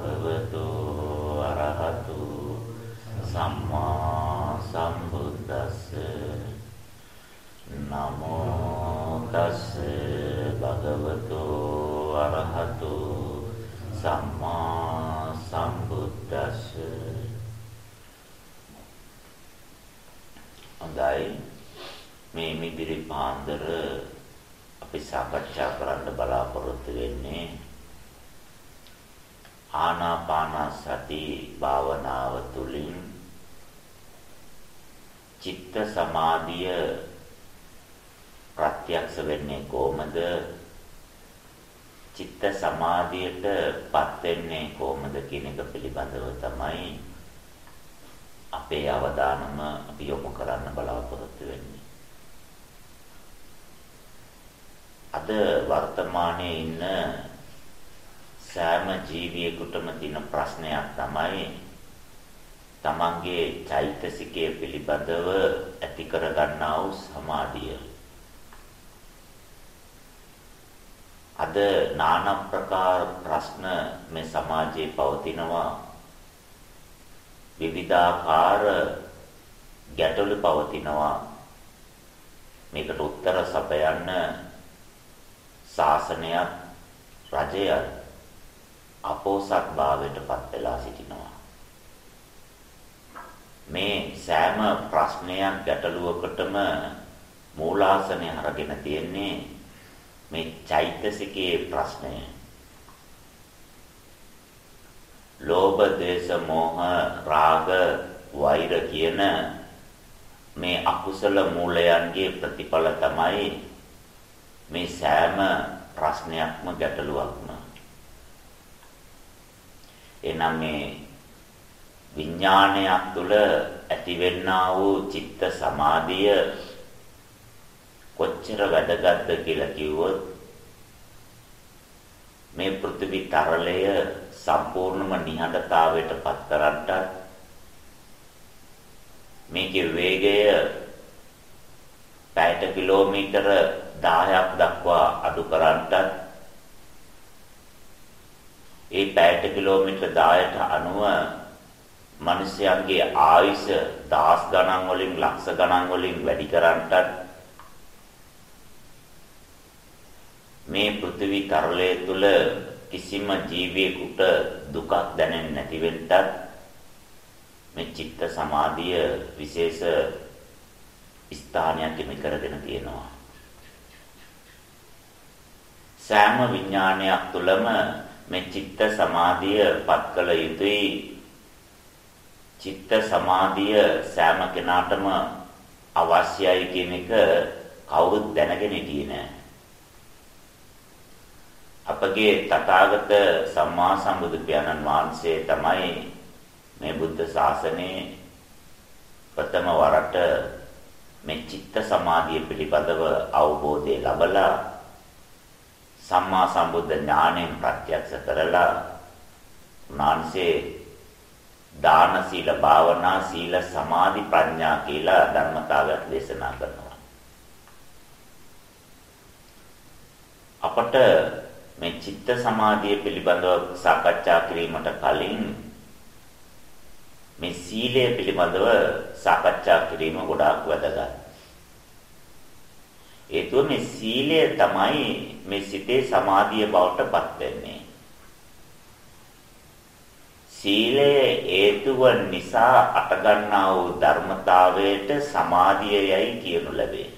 Bhagavato වෙන්නේ කොහොමද කියන එක පිළිබඳව තමයි අපේ අවධානම අපි යොමු කරන්න බලාපොරොත්තු වෙන්නේ. අද වර්තමානයේ ඉන්න සෑම ජීවියෙකුටම තියෙන ප්‍රශ්නයක් තමයි තමන්ගේ චෛතසිකය පිළිබඳව ඇති කරගන්නා වූ සමාධිය. අද নানা ප්‍රකාර ප්‍රශ්න මේ සමාජයේ පවතිනවා. විවිධාකාර ගැටලු පවතිනවා. මේකට උත්තර සපයන්න ශාසනයත් රජයත් අපෝසත් භාවයටපත් වෙලා සිටිනවා. මේ සෑම ප්‍රශ්නයක් ගැටලුවකටම මූලාසනය අරගෙන තියෙන්නේ මේ චෛතසිකයේ ප්‍රශ්නය ලෝභ, දේශ, මෝහ, රාග, වෛර කියන මේ අකුසල මූලයන්ගේ ප්‍රතිඵල තමයි මේ සෑම ප්‍රශ්නයක්ම ගැටලුවක්ම. එනම් මේ විඥානයක් තුළ ඇතිවෙනා වූ චිත්ත සමාධිය කොච්චර වැදගත්ද කියලා කිව්වොත් මේ පෘථිවි තරලය සම්පූර්ණම නිහඬතාවයට පත් කරන්නට මේකේ වේගය පැයට කිලෝමීටර 10ක් දක්වා අඩු කරන්නට ඒ පැයට කිලෝමීටර 10ට අනුව මිනිසයන්ගේ ආයුෂ දහස් ගණන් වලින් ලක්ෂ ගණන් වලින් වැඩි කරන්නට මේ පෘථිවි තරලය තුල කිසිම ජීවියෙකුට දුකක් දැනෙන්නේ නැති වෙන්නත් මේ චිත්ත සමාධිය විශේෂ ස්ථානයක් හිමි කරගෙන තියෙනවා. සෑම විඥානයක් තුළම මේ චිත්ත සමාධිය පත් කළ යුතුයි. චිත්ත සමාධිය සෑම කෙනාටම අවශ්‍යයි කියන එක කවුරුත් දැනගෙන හිටියේ නෑ. අපගේ තථාගත සම්මා සම්බුදු පියාණන් වහන්සේ තමයි මේ බුද්ධ ශාසනයේ ප්‍රථම වරට මේ චිත්ත සමාධිය පිළිබඳව අවබෝධය ලබලා සම්මා සම්බුද්ධ ඥාණයෙන් ප්‍රත්‍යක්ෂ කරලා උන්වහන්සේ දාන සීල භාවනා සීල සමාධි ප්‍රඥා කියලා ධර්මතාවයක් දේශනා කරනවා. අපට මේ චිත්ත සමාධිය පිළිබඳව සාකච්ඡා කිරීමට කලින් මේ සීලය පිළිබඳව සාකච්ඡා කිරීම ගොඩාක් වැදගත්. ඒතුව මේ සීලය තමයි මේ සිතේ සමාධිය බවට පත් වෙන්නේ. සීලය හේතුව නිසා අටගන්නා වූ ධර්මතාවයට සමාධියයි කියනු ලැබේ.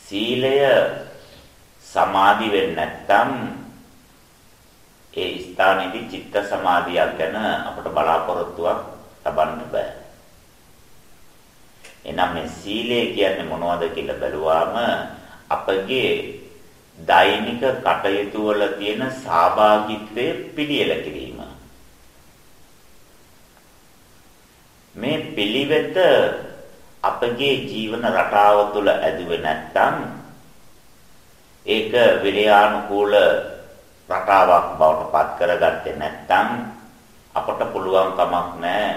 සීලය සමාධි වෙන්නේ නැත්නම් ඒ ස්ථානයේදී චිත්ත සමාධියක් ගැන අපට බලාපොරොත්තුවක් ලබන්න බෑ. එනම් මේ සීලය කියන්නේ මොනවද කියලා බැලුවාම අපගේ දෛනික කටයුතු වල තියෙන සහභාගීත්වය පිළියෙල කිරීම. මේ පිළිවෙත අපගේ ජීවන රටාව තුළ ඇදුවේ නැත්නම් ඒක විරයානුකූල රටාවක් බවට පත් කරගත්තේ නැත්නම් අපට පුළුවන් කමක් නැහැ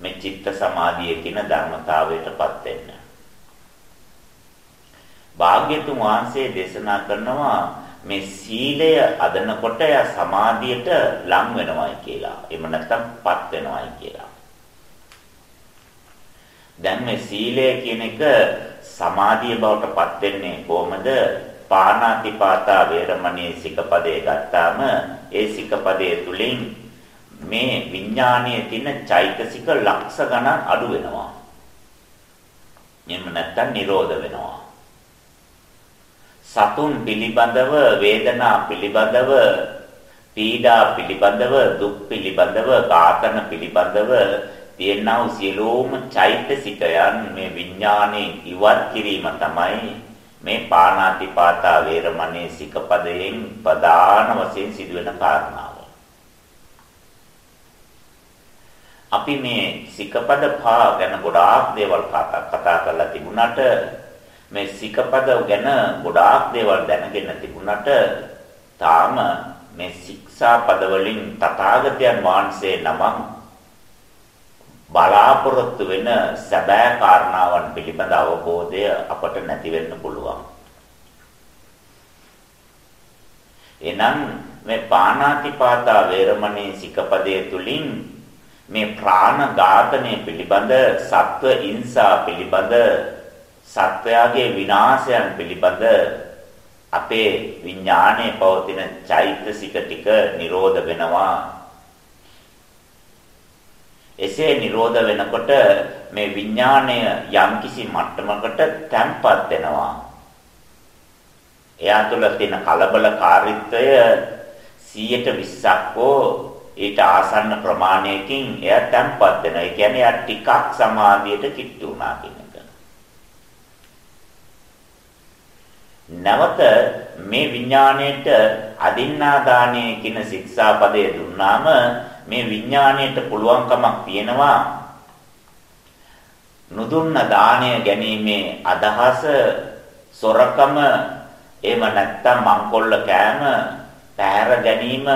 මේ චිත්ත සමාධිය කියන ධර්මතාවයටපත් වෙන්න. භාග්‍යතුන් වහන්සේ දේශනා කරනවා මේ සීලය අදනකොට යා සමාධියට ලං වෙනවයි කියලා. එහෙම නැත්නම් පත් වෙනවයි කියලා. දැන් මේ සීලය කියන එක සමාධිය බවට පත් වෙන්නේ කොහමද? පාණාතිපාතා වේරමණී සිකපදේ ගත්තාම ඒ සිකපදයේ තුලින් මේ විඥානයේ තියෙන චෛතසික ලක්ෂ ගණන් අඩු වෙනවා. එහෙම නැත්නම් නිරෝධ වෙනවා. සතුන් පිළිබඳව වේදනා පිළිබඳව පීඩා පිළිබඳව දුක් පිළිබඳව ඝාතන පිළිබඳව තියෙනා වූ සියලුම චෛතසිකයන් මේ විඥාණයෙන් ඉවත් කිරීම තමයි මේ පාණාතිපාතා වේරමණී සිකපදයෙන් ප්‍රධාන වශයෙන් සිදුවෙන කාරණාව. අපි මේ සිකපද පහ ගැන ගොඩාක් දේවල් කතා කරලා තිබුණාට මේ සිකපද ගැන ගොඩාක් දේවල් දැනගෙන තිබුණාට තාම මේ ශික්ෂා පද වලින් තථාගතයන් වහන්සේ නමක් බලාපොරොත්තු වෙන සැබෑ කාරණාවන් පිළිබඳ අවබෝධය අපට නැති වෙන්න පුළුවන්. එනම් මේ පාණාතිපාතා වේරමණී සිකපදයේ තුලින් මේ ප්‍රාණ ඝාතනය පිළිබඳ සත්ව ඉන්සා පිළිබඳ සත්වයාගේ විනාශයන් පිළිබඳ අපේ විඥානයේ පවතින චෛතසික ටික නිරෝධ වෙනවා එසේ නිරෝධ වෙනකොට මේ විඥාණය යම්කිසි මට්ටමකට තැම්පත් වෙනවා. එයා තුළ තියෙන කලබලකාරීත්වය 120ක් හෝ ඊට ආසන්න ප්‍රමාණයකින් එයා තැම්පත් වෙනවා. ඒ කියන්නේ එයා ටිකක් සමාධියට කිට්ටු වුණා කියන එක. නැවත මේ විඥාණයට අදින්නාදානය කියන ශික්ෂාපදයේ දුන්නාම මේ විඥාණයට පුළුවන්කමක් තියෙනවා. නුදුන්න දාණය ගැනීමේ අදහස සොරකම එහෙම නැත්නම් මංකොල්ල කෑම පැහැර ගැනීම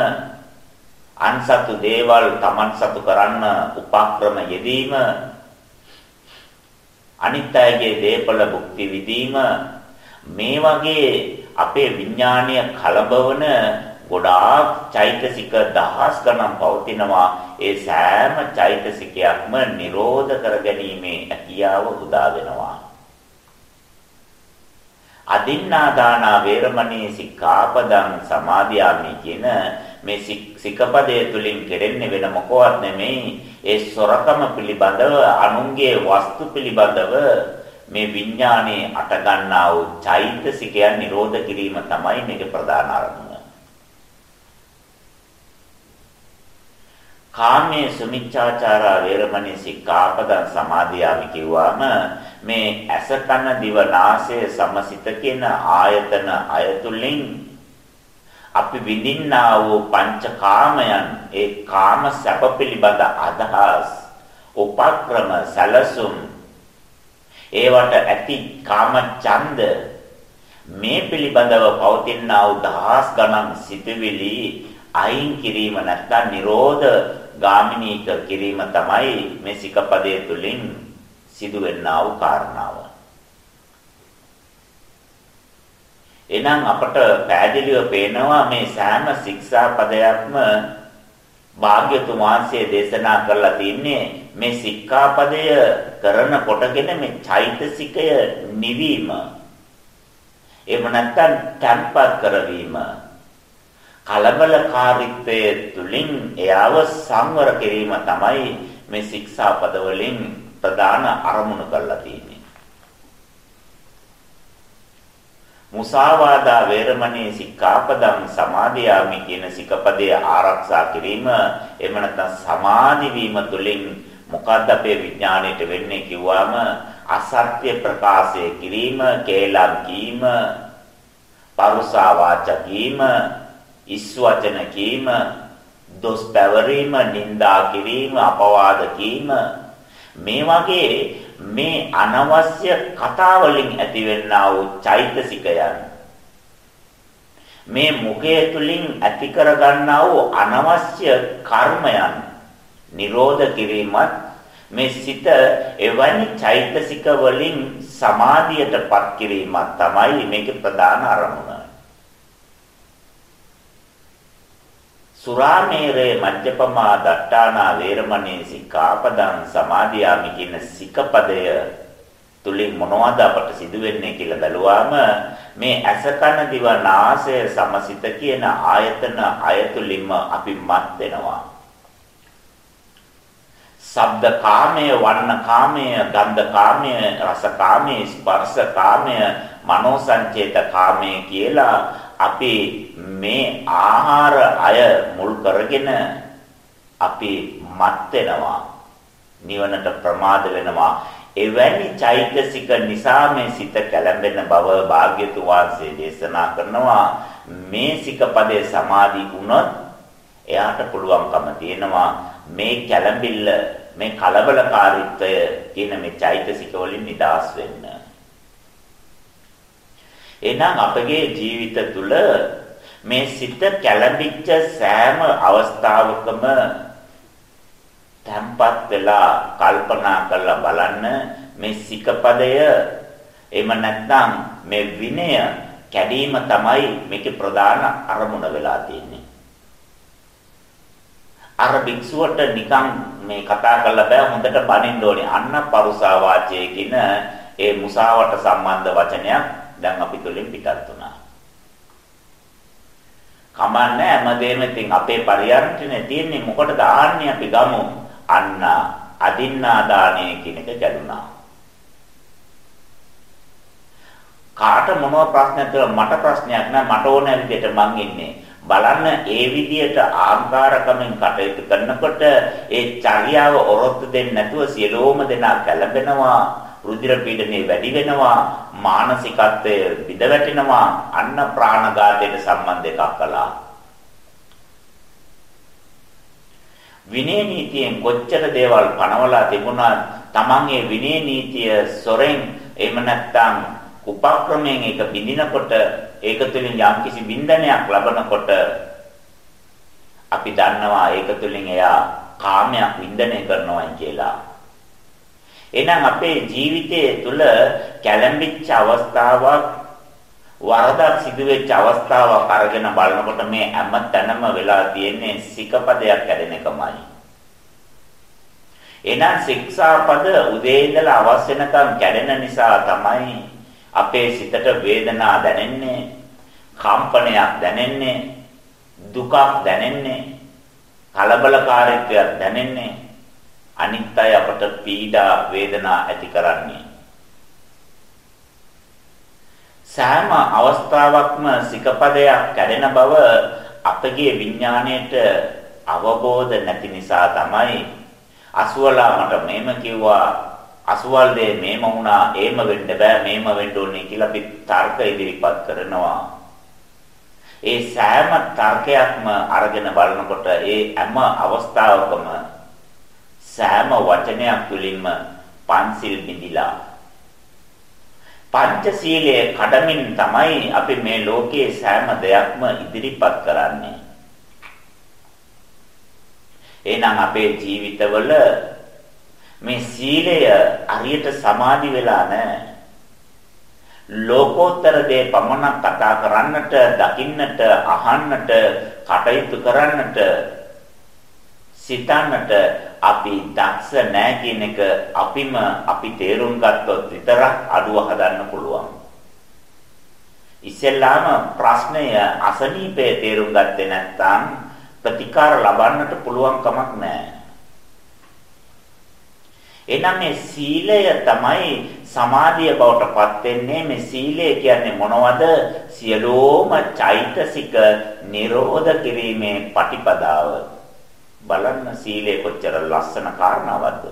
අන්සතු දේවල් Taman සතු කරන්න උපක්‍රම යෙදීම අනිත් අයගේ දේපල භුක්ති විඳීම මේ වගේ අපේ විඥානීය කලබවන ගොඩාක් චෛතසික දහස් ගණන් පවතිනවා. ඒ සෑම චෛතසිකයක්ම නිරෝධ කරගැනීමේ හැකියාව උදා වෙනවා. අදින්නාදානා වේරමණී සික්ඛාපදං සමාදියාමි කියන මේ සික්ඛපදයේ තුලින් කෙරෙන්නේ වෙන මොකවත් නෙමෙයි. ඒ සොරකම පිළිබඳව අනුන්ගේ වස්තු පිළිබඳව මේ විඥානයේ අට ගන්නා වූ චෛතසිකයන් නිරෝධ කිරීම තමයි මේක ප්‍රධාන අරමුණ. කාමයේ සුමිච්ඡාචාරා වේරමණී සික්ඛාපදං සමාදියාමි කිව්වම මේ ඇස කන දිව නාසය සමසිත කියන ආයතන අයතුලින් අපි විඳින්නා වූ පංචකාමයන් ඒ කාම සැප පිළිබඳ අදහස් උපක්‍රම සැලසුම් ඒවට ඇති කාම ඡන්ද මේ පිළිබඳව පවතිනා වූ දහස් ගණන් සිතුවිලි අයින් කිරීම නැත්නම් නිරෝධ ගාමිනී කිරීම තමයි මේ සිකපදයේ තුලින් සිදුවෙනා වූ කාරණාව. එනම් අපට පැහැදිලිව පේනවා මේ සෑම ශික්ෂා පදයක්ම භාග්‍යතුන් වහන්සේ දේශනා කරලා තින්නේ මේ සික්ඛාපදය කරන කොටගෙන මේ චෛතසිකය නිවීම එහෙම නැත්නම් තන්පත් කරවීම කලබලකාරීත්වයේ තුලින් එයාව සංවර කිරීම තමයි මේ ශික්ෂාපද වලින් ප්‍රධාන අරමුණු කරලා තියෙන්නේ. මුසාවාදා වේරමණී සික්ඛාපදං සමාදියාමි කියන සිකපදයේ ආරක්ෂා කිරීම එහෙම නැත්නම් සමාධි වීම තුළින් මොකද්ද අපේ විඥාණයට වෙන්නේ කිව්වම අසත්‍ය ප්‍රකාශය කිරීම, කේලම් කීම, පරුසා වාචා කීම, ඉස් වචන කීම, දොස් පැවරීම, නිඳා කිරීම, අපවාද කීම මේ වගේ මේ අනවශ්‍ය කතා වලින් ඇතිවෙනා වූ චෛතසිකයන් මේ මුඛය තුලින් ඇති කරගන්නා වූ අනවශ්‍ය කර්මයන් නිරෝධ කිරීමත් මේ සිත එවැනි චෛතසික වලින් සමාධියටපත් කිරීමක් තමයි මේකේ ප්‍රධාන අරමුණ. සුරාමේරේ මජ්ජපමා දට්ටානා වේරමණී සික්ඛාපදං සමාදියාමි කියන සිකපදය තුලින් මොනවද අපට සිදුවෙන්නේ කියලා බැලුවාම මේ ඇස කන දිව නාසය සමසිත කියන ආයතන අයතුලින්ම අපි මත් වෙනවා. ශබ්ද කාමය, වර්ණ කාමය, ගන්ධ කාමය, රස කාමය, ස්පර්ශ කාමය, මනෝ සංචේත කාමය කියලා අපි මේ ආහාර අය මුල් කරගෙන අපි මත් වෙනවා. නිවනට ප්‍රමාද වෙනවා. එවැනි චෛතසික නිසා මේ සිත කැළඹෙන බව භාග්‍යතු වාසේ දේශනා කරනවා මේ සිකපදේ සමාධි වුණොත් එයාට පුළුවන්කම තියෙනවා මේ කැළඹිල්ල මේ කලබලකාරීත්වය කියන මේ චෛතසික වලින් නිදහස් වෙන්න. එහෙනම් අපගේ ජීවිත තුළ මේ සිත කැළඹිච්ච සෑම අවස්ථාවකම තැම්පත් වෙලා කල්පනා කරලා බලන්න මේ සිකපදය එහෙම නැත්නම් මේ විනය කැඩීම තමයි මේකේ ප්‍රධාන අරමුණ වෙලා තියෙන්නේ. අර භික්ෂුවට නිකන් මේ කතා කරලා බෑ හොඳට බනින්න ඕනේ. අන්න පරුසා වාචයේ කියන ඒ මුසාවට සම්බන්ධ වචනයක් දැන් අපි තුලින් පිටත් වුණා. කමන්නේ හැමදේම ඉතින් අපේ පරියන්ටනේ තියෙන්නේ මොකටද ආන්නේ අපි ගමු. අන්න අදින්නා දාණය කියන එක ගැළුණා. කාට මොනව ප්‍රශ්නයක්ද මට ප්‍රශ්නයක් නෑ මට ඕන විදිහට මං ඉන්නේ. බලන්න ඒ විදිහට ආකාරකමෙන් කටයුතු කරනකොට ඒ චර්යාව ඔරොත්තු දෙන්නේ නැතුව සියලෝම දෙනා කැළඹෙනවා රුධිර පීඩනය වැඩි වෙනවා මානසිකත්වය විද වැටෙනවා අන්න ප්‍රාණඝාතයට සම්බන්ධ එකක් කළා විනය නීතියෙන් කොච්චර දේවල් පනවලා තිබුණා තමන්ගේ විනය නීතිය සොරෙන් එහෙම නැත්නම් උපක්‍රමයෙන් ඒක බිඳිනකොට ඒක තුළින් යම්කිසි බින්දනයක් ලබනකොට අපි දන්නවා ඒක තුළින් එයා කාමයක් වින්දනය කරනවායි කියලා. එහෙනම් අපේ ජීවිතයේ තුල කැළඹිච්ච අවස්ථාවක් වරදක් සිදුවෙච්ච අවස්ථාවක් අරගෙන බලනකොට මේ හැම තැනම වෙලා තියෙන්නේ සිකපදයක් කැඩෙන එකමයි. එහෙනම් ශික්ෂාපද උදේ ඉඳලා අවස් වෙනකම් කැඩෙන නිසා තමයි අපේ සිතට වේදනා දැනෙන්නේ, කම්පනයක් දැනෙන්නේ, දුකක් දැනෙන්නේ, කලබලකාරීත්වයක් දැනෙන්නේ. අනිත් අය අපට පීඩා වේදනා ඇති කරන්නේ. සෑම අවස්ථාවකම සිකපදයක් කැඩෙන බව අපගේ විඥාණයට අවබෝධ නැති නිසා තමයි අසුවලා මට මේම කිව්වා අසුවල් දෙය මේම වුණා ඒම වෙන්න බෑ මේම වෙන්න ඕනේ කියලා අපි තර්ක ඉදිරිපත් කරනවා ඒ සෑම තර්කයක්ම අරගෙන බලනකොට ඒ හැම අවස්ථාවකම සෑම වචනයක් තුළින්ම පන්සිල් බිඳිලා පංචශීලයේ කඩමින් තමයි අපි මේ ලෝකයේ සෑම දෙයක්ම ඉදිරිපත් කරන්නේ. එහෙනම් අපේ ජීවිතවල මේ සීලය හරියට සමාදි වෙලා නැහැ. ලෝකෝත්තර දේ පමණක් කතා කරන්නට, දකින්නට, අහන්නට, කටයුතු කරන්නට සිතන්නට අපි දක්ෂ නැහැ කියන එක අපිම අපි තේරුම් ගත්තොත් විතරක් අඩුව හදන්න පුළුවන්. ඉස්සෙල්ලාම ප්‍රශ්නය අසනීපේ තේරුම් ගත්තේ නැත්නම් ප්‍රතිකාර ලබන්නට පුළුවන් කමක් නැහැ. එනම් මේ සීලය තමයි සමාධිය බවට පත් වෙන්නේ මේ සීලය කියන්නේ මොනවද සියලෝම චෛතසික නිරෝධ කිරීමේ පටිපදාව බලන්න සීලය කොච්චර ලස්සන කාරණාවක්ද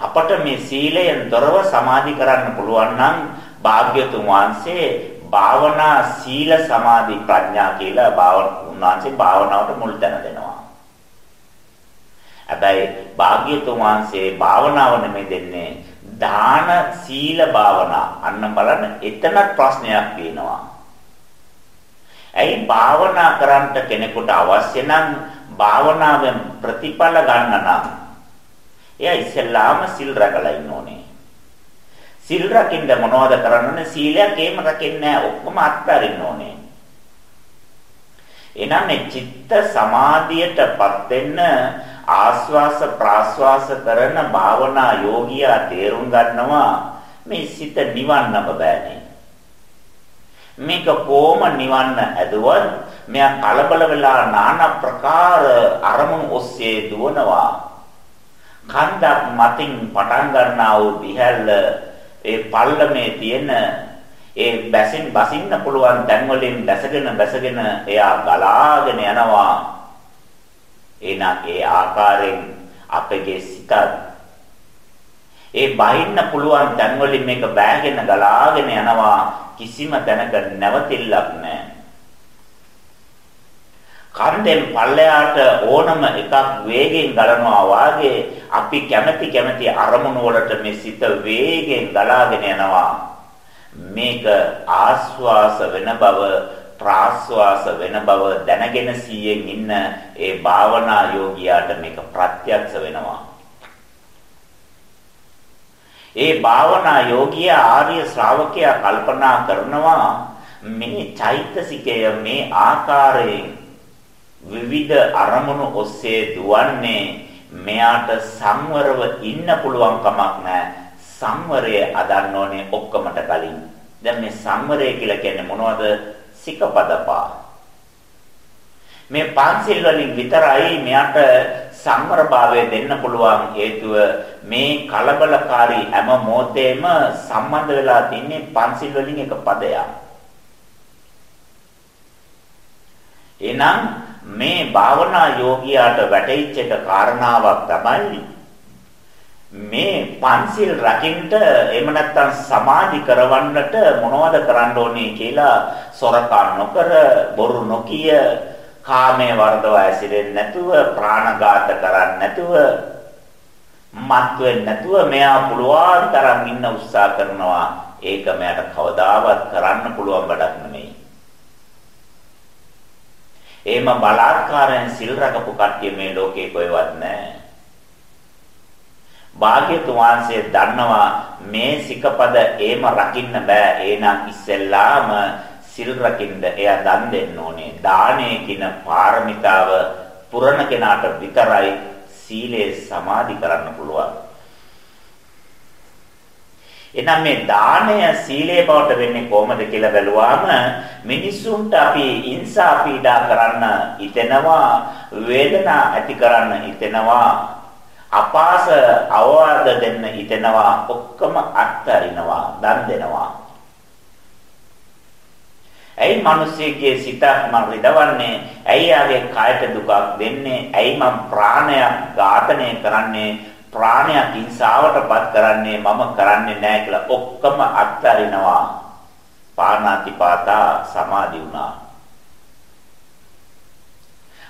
අපට මේ සීලයෙන් තොරව සමාධි කරන්න පුළුවන් නම් භාග්‍යතුන් වහන්සේ භාවනා සීල සමාධි ප්‍රඥා කියලා උන්වහන්සේ භාවනාවට මුල් තැන දෙනවා. හැබැයි භාග්‍යතුන් වහන්සේ භාවනාව නෙමෙයි දෙන්නේ දාන සීල භාවනා. අන්න බලන්න එතනත් ප්‍රශ්නයක් තියෙනවා. ඇයි භාවනා කරන්නට කෙනෙකුට අවශ්‍ය නම් භාවනාවෙන් ප්‍රතිඵල ගන්න නම් එයා ඉස්සෙල්ලාම සිල් රැකලා ඉන්න ඕනේ. සිල් රකින්න මොනවද කරන්න ඕනේ? සීලයක් එහෙම රකින්නේ නැහැ. ඔක්කොම අත්හරින්න ඕනේ. එනම් මේ චිත්ත සමාධියටපත් වෙන්න ආස්වාස ප්‍රාස්වාස කරන භාවනා යෝගියා තේරුම් ගන්නවා මේ සිත නිවන්නම බෑනේ. මේක කොහොම නිවන්න ඇදුවත් මෙයා කලබල වෙලා নানা ප්‍රකාර අරමුණු ඔස්සේ දුවනවා. කන්දක් මතින් පටන් ගන්නා වූ දිහැල්ල ඒ පල්ලමේ තියෙන ඒ බැසින් බසින්න පුළුවන් තැන් වලින් බැසගෙන බැසගෙන එයා ගලාගෙන යනවා. එනා ඒ ආකාරයෙන් අපගේ සිතත් ඒ බහින්න පුළුවන් තැන් වලින් මේක බෑගෙන ගලාගෙන යනවා කිසිම තැනක නැවතිල්ලක් නැහැ. කන්දෙන් පල්ලයට ඕනම එකක් වේගෙන් ගලනවා වාගේ අපි කැමැති කැමැති අරමුණු වලට මේ සිත වේගෙන් ගලාගෙන යනවා මේක ආස්වාස වෙන බව ප්‍රාස්වාස වෙන බව දැනගෙන සීයෙන් ඉන්න ඒ භාවනා යෝගියාට මේක ප්‍රත්‍යක්ෂ වෙනවා ඒ භාවනා යෝගියා ආර්ය ශ්‍රාවකයා කල්පනා කරනවා මේ චෛතසිකය මේ ආකාරයෙන් විවිධ අරමුණු ඔස්සේ දුවන්නේ මෙයාට සංවරව ඉන්න පුළුවන් කමක් නැහැ. සංවරය අදන්න ඕනේ ඔක්කොමට කලින්. දැන් මේ සංවරය කියලා කියන්නේ මොනවද? සිකපදපා. මේ පන්සිල් වලින් විතරයි මෙයාට සංවරභාවය දෙන්න පුළුවන් හේතුව මේ කලබලකාරී හැම මොහොතේම සම්බන්ධ වෙලා තින්නේ පන්සිල් වලින් එක පදයක්. එහෙනම් මේ භාවනා යෝගියාට වැටහිච්ච එක කාරණාවක් තමයි මේ පන්සිල් රකින්න එහෙම නැත්නම් සමාධි කරවන්නට මොනවද කරන්න ඕනේ කියලා සොරකම් නොකර බොරු නොකිය කාමයේ වර්ධව ඇසිරෙන්නේ නැතුව ප්‍රාණඝාත කරන්නේ නැතුව මත් වෙන්නේ නැතුව මෙයා පුළුවන් තරම් ඉන්න උත්සාහ කරනවා ඒක මෙයාට කවදාවත් කරන්න පුළුවන් වැඩක් නෙමෙයි එහෙම බලාත්කාරයෙන් සිල් රකපු කට්ටිය මේ ලෝකේ කොහෙවත් නැහැ. භාග්‍යතුන් වහන්සේ දන්නවා මේ සිකපද එහෙම රකින්න බෑ. එහෙනම් ඉස්සෙල්ලාම සිල් රකින්න එයා දන් දෙන්න ඕනේ. දානේ කියන පාරමිතාව පුරණ කෙනාට විතරයි සීලේ සමාධි කරන්න පුළුවන්. එහෙනම් මේ දාණය සීලේ බවට වෙන්නේ කොහොමද කියලා බැලුවාම මිනිසුන්ට අපි ඉන්සා පීඩා කරන්න හිතෙනවා වේදනා ඇති කරන්න හිතෙනවා අපාස අවවාද දෙන්න හිතෙනවා ඔක්කොම අත්හරිනවා දන් දෙනවා ඇයි මිනිස්සෙගේ සිතක් මම රිදවන්නේ ඇයි ආගේ කායට දුකක් දෙන්නේ ඇයි මම ප්‍රාණයක් ඝාතනය කරන්නේ ප්‍රාණයක් හිංසාවටපත් කරන්නේ මම කරන්නේ නැහැ කියලා ඔක්කොම අත්හරිනවා. පාණාතිපාතා සමාදි වුණා.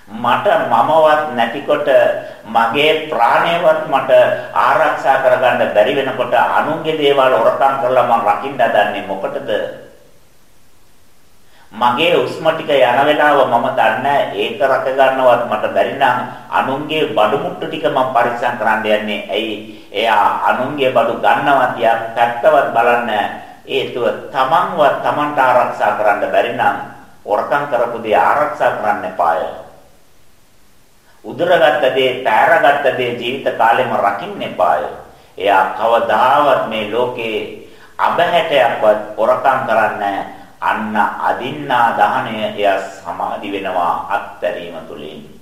මට මමවත් නැතිකොට මගේ ප්‍රාණයවත් මට ආරක්ෂා කරගන්න බැරි වෙනකොට අනුන්ගේ දේවල් හොරකම් කරලා මම රකින්න හදන්නේ මොකටද? මගේ උස්ම ටික යන වෙලාව මම දන්නේ ඒක රක ගන්නවත් මට බැරි නම් අනුන්ගේ බඩු මුට්ටු ටික මම පරිස්සම් කරන්න යන්නේ. ඇයි? එයා අනුන්ගේ බඩු ගන්නවත් යා පැත්තවත් බලන්නේ හේතුව තමන්වත් තමන්ට ආරක්ෂා කරන්න බැරි නම් වරකම් කරපු දේ ආරක්ෂා කරන්න එපාය. උදරගත්ත දේ, පැරගත්ත දේ ජීවිත කාලෙම රකින්න එපාය. එයා කවදාවත් මේ ලෝකේ අබහැටයක්වත් වරකම් කරන්නේ නැහැ. අන්න අදින්නා දහණය එය සමාදි වෙනවා අත්තරීම තුලින්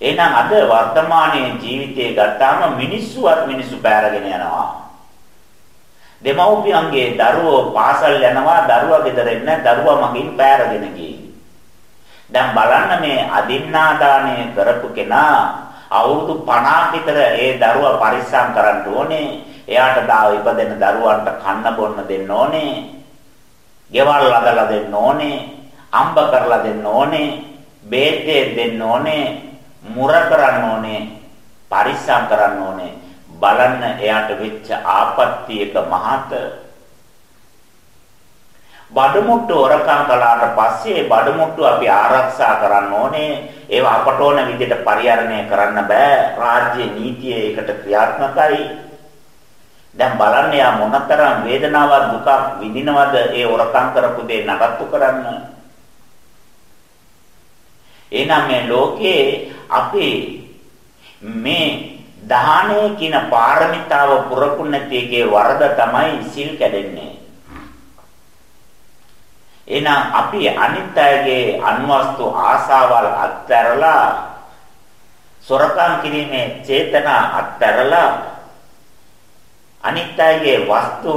එහෙනම් අද වර්තමානයේ ජීවිතයේ ගත්තාම මිනිස්සුවත් මිනිස්සු බෑරගෙන යනවා. දෙමව්පියන්ගේ දරුවෝ පාසල් යනවා දරුවා ගෙදර ඉන්න දරුවා මගින් බෑරගෙන ගියේ. දැන් බලන්න මේ අදින්නා දාණය කරපු කෙනා අවුරුදු 50 විතර ඒ දරුවා පරිස්සම් කරන්න ඕනේ. එයාට දාව ඉපදෙන දරුවන්ට කන්න බොන්න දෙන්න ඕනේ. ගෙවල් අදලා දෙන්න ඕනේ. අම්බ කරලා දෙන්න ඕනේ. බේත් දෙන්න ඕනේ. මුර කරන්න ඕනේ. පරිස්සම් කරන්න ඕනේ. බලන්න එයාට වෙච්ච ආපත්‍ය එක මහත බඩමුට්ටු හොරකම් කළාට පස්සේ බඩමුට්ටු අපි ආරක්ෂා කරන්න ඕනේ. ඒවා අපට ඕන විදිහට පරිහරණය කරන්න බෑ. රාජ්‍ය නීතිය ඒකට ක්‍රියාත්මකයි. දැන් බලන්න යා මොනතරම් වේදනාවක් දුකක් විඳිනවද ඒ හොරකම් කරපු දේ නඩත්තු කරන්න එහෙනම් මේ ලෝකේ අපි මේ දානය කියන පාරමිතාව පුරපු නැති එකේ වරද තමයි සිල් කැඩෙන්නේ. එහෙනම් අපි අනිත් අයගේ අන්වස්තු ආසාවල් අත්හැරලා සොරකම් කිරීමේ චේතනා අත්හැරලා අනිත් අයගේ වස්තු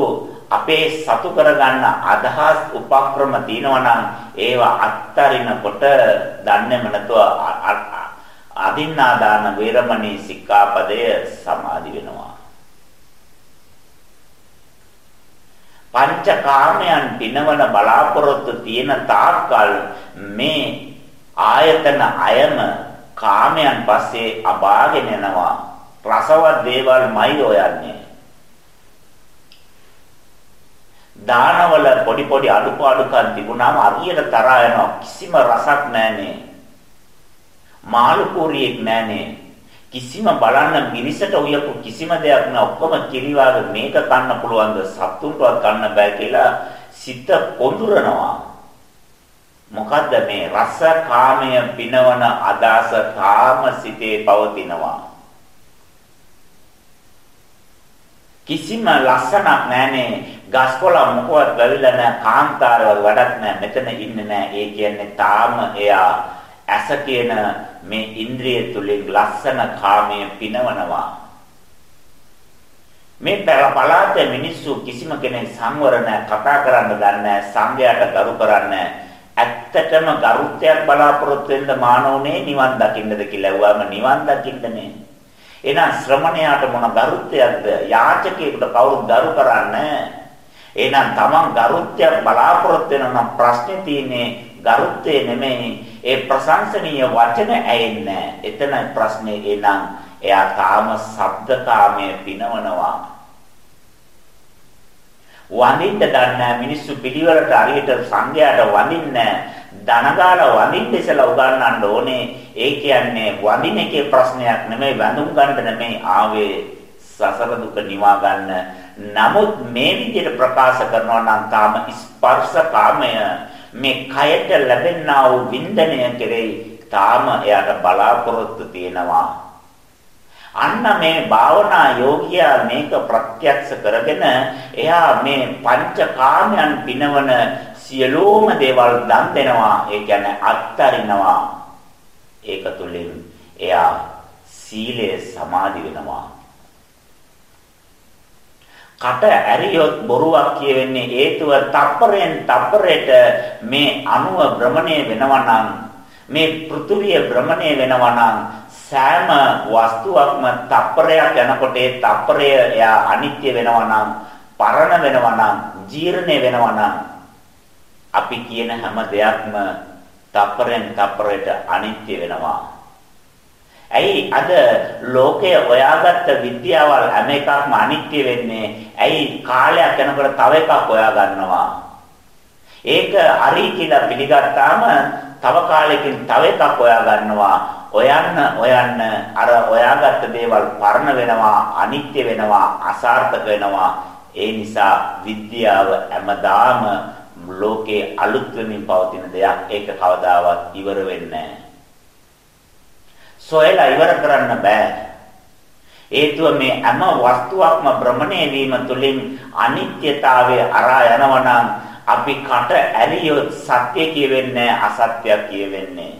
අපේ සතු කරගන්න අදහස් උපක්‍රම තියෙනවා නම් ඒවා අත්තරිනකොට දන්නේම නැතුව අදින්නා දාන වේරමණී සික්ඛාපදය සමාදි වෙනවා. පංචකාමයන් පිනවන බලාපොරොත්තු තියෙන තාක්කල් මේ ආයතන අයම කාමයන් පස්සේ අබාගෙන යනවා. රසවත් දේවල්මයි හොයන්නේ දානවල පොඩි පොඩි අඩුපාඩුකම් තිබුණාම අරියට තරහා යනවා කිසිම රසක් නැහනේ. මාළු කෝරියෙක් නැහනේ. කිසිම බලන්න මිරිසට උයපු කිසිම දෙයක් නෑ ඔක්කොම කිරිවාගේ මේක කන්න පුළුවන්ද සත්තුන්ටවත් කන්න බෑ කියලා සිත පොඳුරනවා. මොකද්ද මේ රස කාමය පිනවන අදාස කාම සිතේ පවතිනවා. කිසිම ලස්සනක් නැහනේ ගස්කොළ මොකවත් වැවිලා නැහැ කාන්තාරවල වැඩක් නැහැ මෙතන ඉන්නේ නැහැ ඒ කියන්නේ තාම එයා ඇස කියන මේ ඉන්ද්‍රිය තුලින් ලස්සන කාමයේ පිනවනවා. මේ පළාතේ මිනිස්සු කිසිම කෙනෙක් සංවර නැහැ කතා කරන්න දන්නේ නැහැ සංඝයාට ගරු කරන්නේ ඇත්තටම ගරුත්වයක් බලාපොරොත්තු වෙන්න මානෝනේ නිවන් දකින්නද කියලා ඇහුවාම නිවන් දකින්නනේ. එහෙනම් ශ්‍රමණයාට මොන ගරුත්වයක්ද? යාචකයෙකුට කවුරුත් ගරු කරන්නේ එහෙනම් Taman ගරුත්වයක් බලාපොරොත්තු වෙන නම් ප්‍රශ්නේ තියෙන්නේ ගරුත්වය නෙමෙයි. ඒ ප්‍රශංසනීය වචන ඇෙන්නේ එතන ප්‍රශ්නේ එනම් එයා කාම ශබ්දකාමයේ පිනවනවා. වඳින්න දන්නේ මිනිස්සු පිළිවෙලට හරියට සංඝයාට වඳින්නේ දනගාල වඳින්න ඉසලා උගන්වන්න ඕනේ. ඒ කියන්නේ වඳින එකේ ප්‍රශ්නයක් නෙමෙයි වැඳුම් ගන්න නෙමෙයි. ආවේ සසර දුක නිවා ගන්න නමුත් මේ විදිහට ප්‍රකාශ කරනවා නම් තාම ස්පර්ශ කාමය මේ කයට ලැබෙනා වූ වින්දනය කෙරෙහි තාම එයාට බලාපොරොත්තු තියෙනවා. අන්න මේ භාවනා යෝගියා මේක ප්‍රත්‍යක්ෂ කරගෙන එයා මේ පංචකාමයන් පිනවන සියලුම දේවල් දන් දෙනවා. ඒ කියන්නේ අත්තරිනවා. ඒක තුළින් එයා සීලය සමාදි වෙනවා. කට ඇරියොත් බොරුවක් කියවෙන්නේ හේතුව තප්පරෙන් තප්පරයට මේ අණුව භ්‍රමණය වෙනවා නම් මේ පෘථුවිය භ්‍රමණය වෙනවා නම් සෑම වස්තුවක්ම තප්පරයක් යනකොට ඒ තප්පරය එයා අනිත්‍ය වෙනවා නම් පරණ වෙනවා නම් ජීර්ණය වෙනවා නම් අපි කියන හැම දෙයක්ම තප්පරෙන් තප්පරයට අනිත්‍ය වෙනවා. ඇයි අද ලෝකයේ හොයාගත්ත විද්‍යාවල් හැම එකක්ම අනිත්‍ය වෙන්නේ? ඇයි කාලයක් යනකොට තව එකක් හොයා ගන්නවා? ඒක හරි කියලා පිළිගත්තාම තව කාලෙකින් තව එකක් හොයා ගන්නවා. හොයන්න හොයන්න අර හොයාගත්ත දේවල් පරණ වෙනවා, අනිත්‍ය වෙනවා, අසාර්ථක වෙනවා. ඒ නිසා විද්‍යාව හැමදාම ලෝකේ අලුත් වෙමින් පවතින දෙයක්. ඒක කවදාවත් ඉවර වෙන්නේ නැහැ. සොයලා ඉවර කරන්න බෑ. හේතුව මේ හැම වස්තුවක්ම භ්‍රමණය වීම තුළින් අනිත්‍යතාවය අරා යනවා නම් අපි කට ඇරියොත් සත්‍ය කියවෙන්නේ අසත්‍ය කියවෙන්නේ.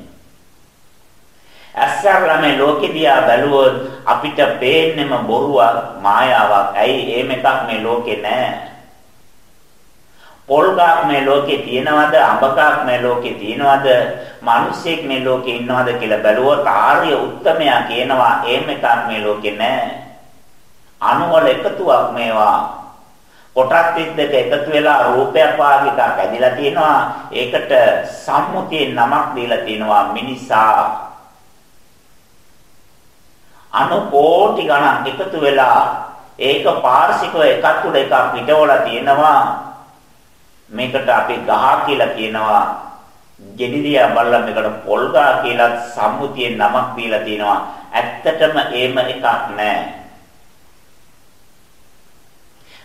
ඇස්සරලා මේ ලෝකෙ දිහා බැලුවොත් අපිට පේන්නෙම බොරුවක් මායාවක්. ඇයි එහෙම එකක් මේ ලෝකේ නැහැ. පොල් ගහක් මේ ලෝකේ තියෙනවද? අඹ ගහක් මේ ලෝකේ තියෙනවද? මිනිස්සෙක් මේ ලෝකේ ඉන්නවද කියලා බැලුවොත් ආර්ය උත්තමයා කියනවා එහෙම එකක් මේ ලෝකේ නැහැ. අණුවල එකතුවක් මේවා. කොටස් දෙක එකතු වෙලා රූපයක් වාගේ එකක් ඇදිලා තියෙනවා. ඒකට සම්මුතියේ නමක් දීලා තියෙනවා මිනිසා. අණු කෝටි ගණන් එකතු වෙලා ඒක පාර්ශිකව එකත් උඩ එකක් පිටවලා තියෙනවා. මේකට අපි ගහ කියලා කියනවා. ගෙඩිදියා බලලා මේකට පොල් ගහ කියලා සම්මුතියේ නමක් දීලා තිනවා. ඇත්තටම එහෙම එකක් නැහැ.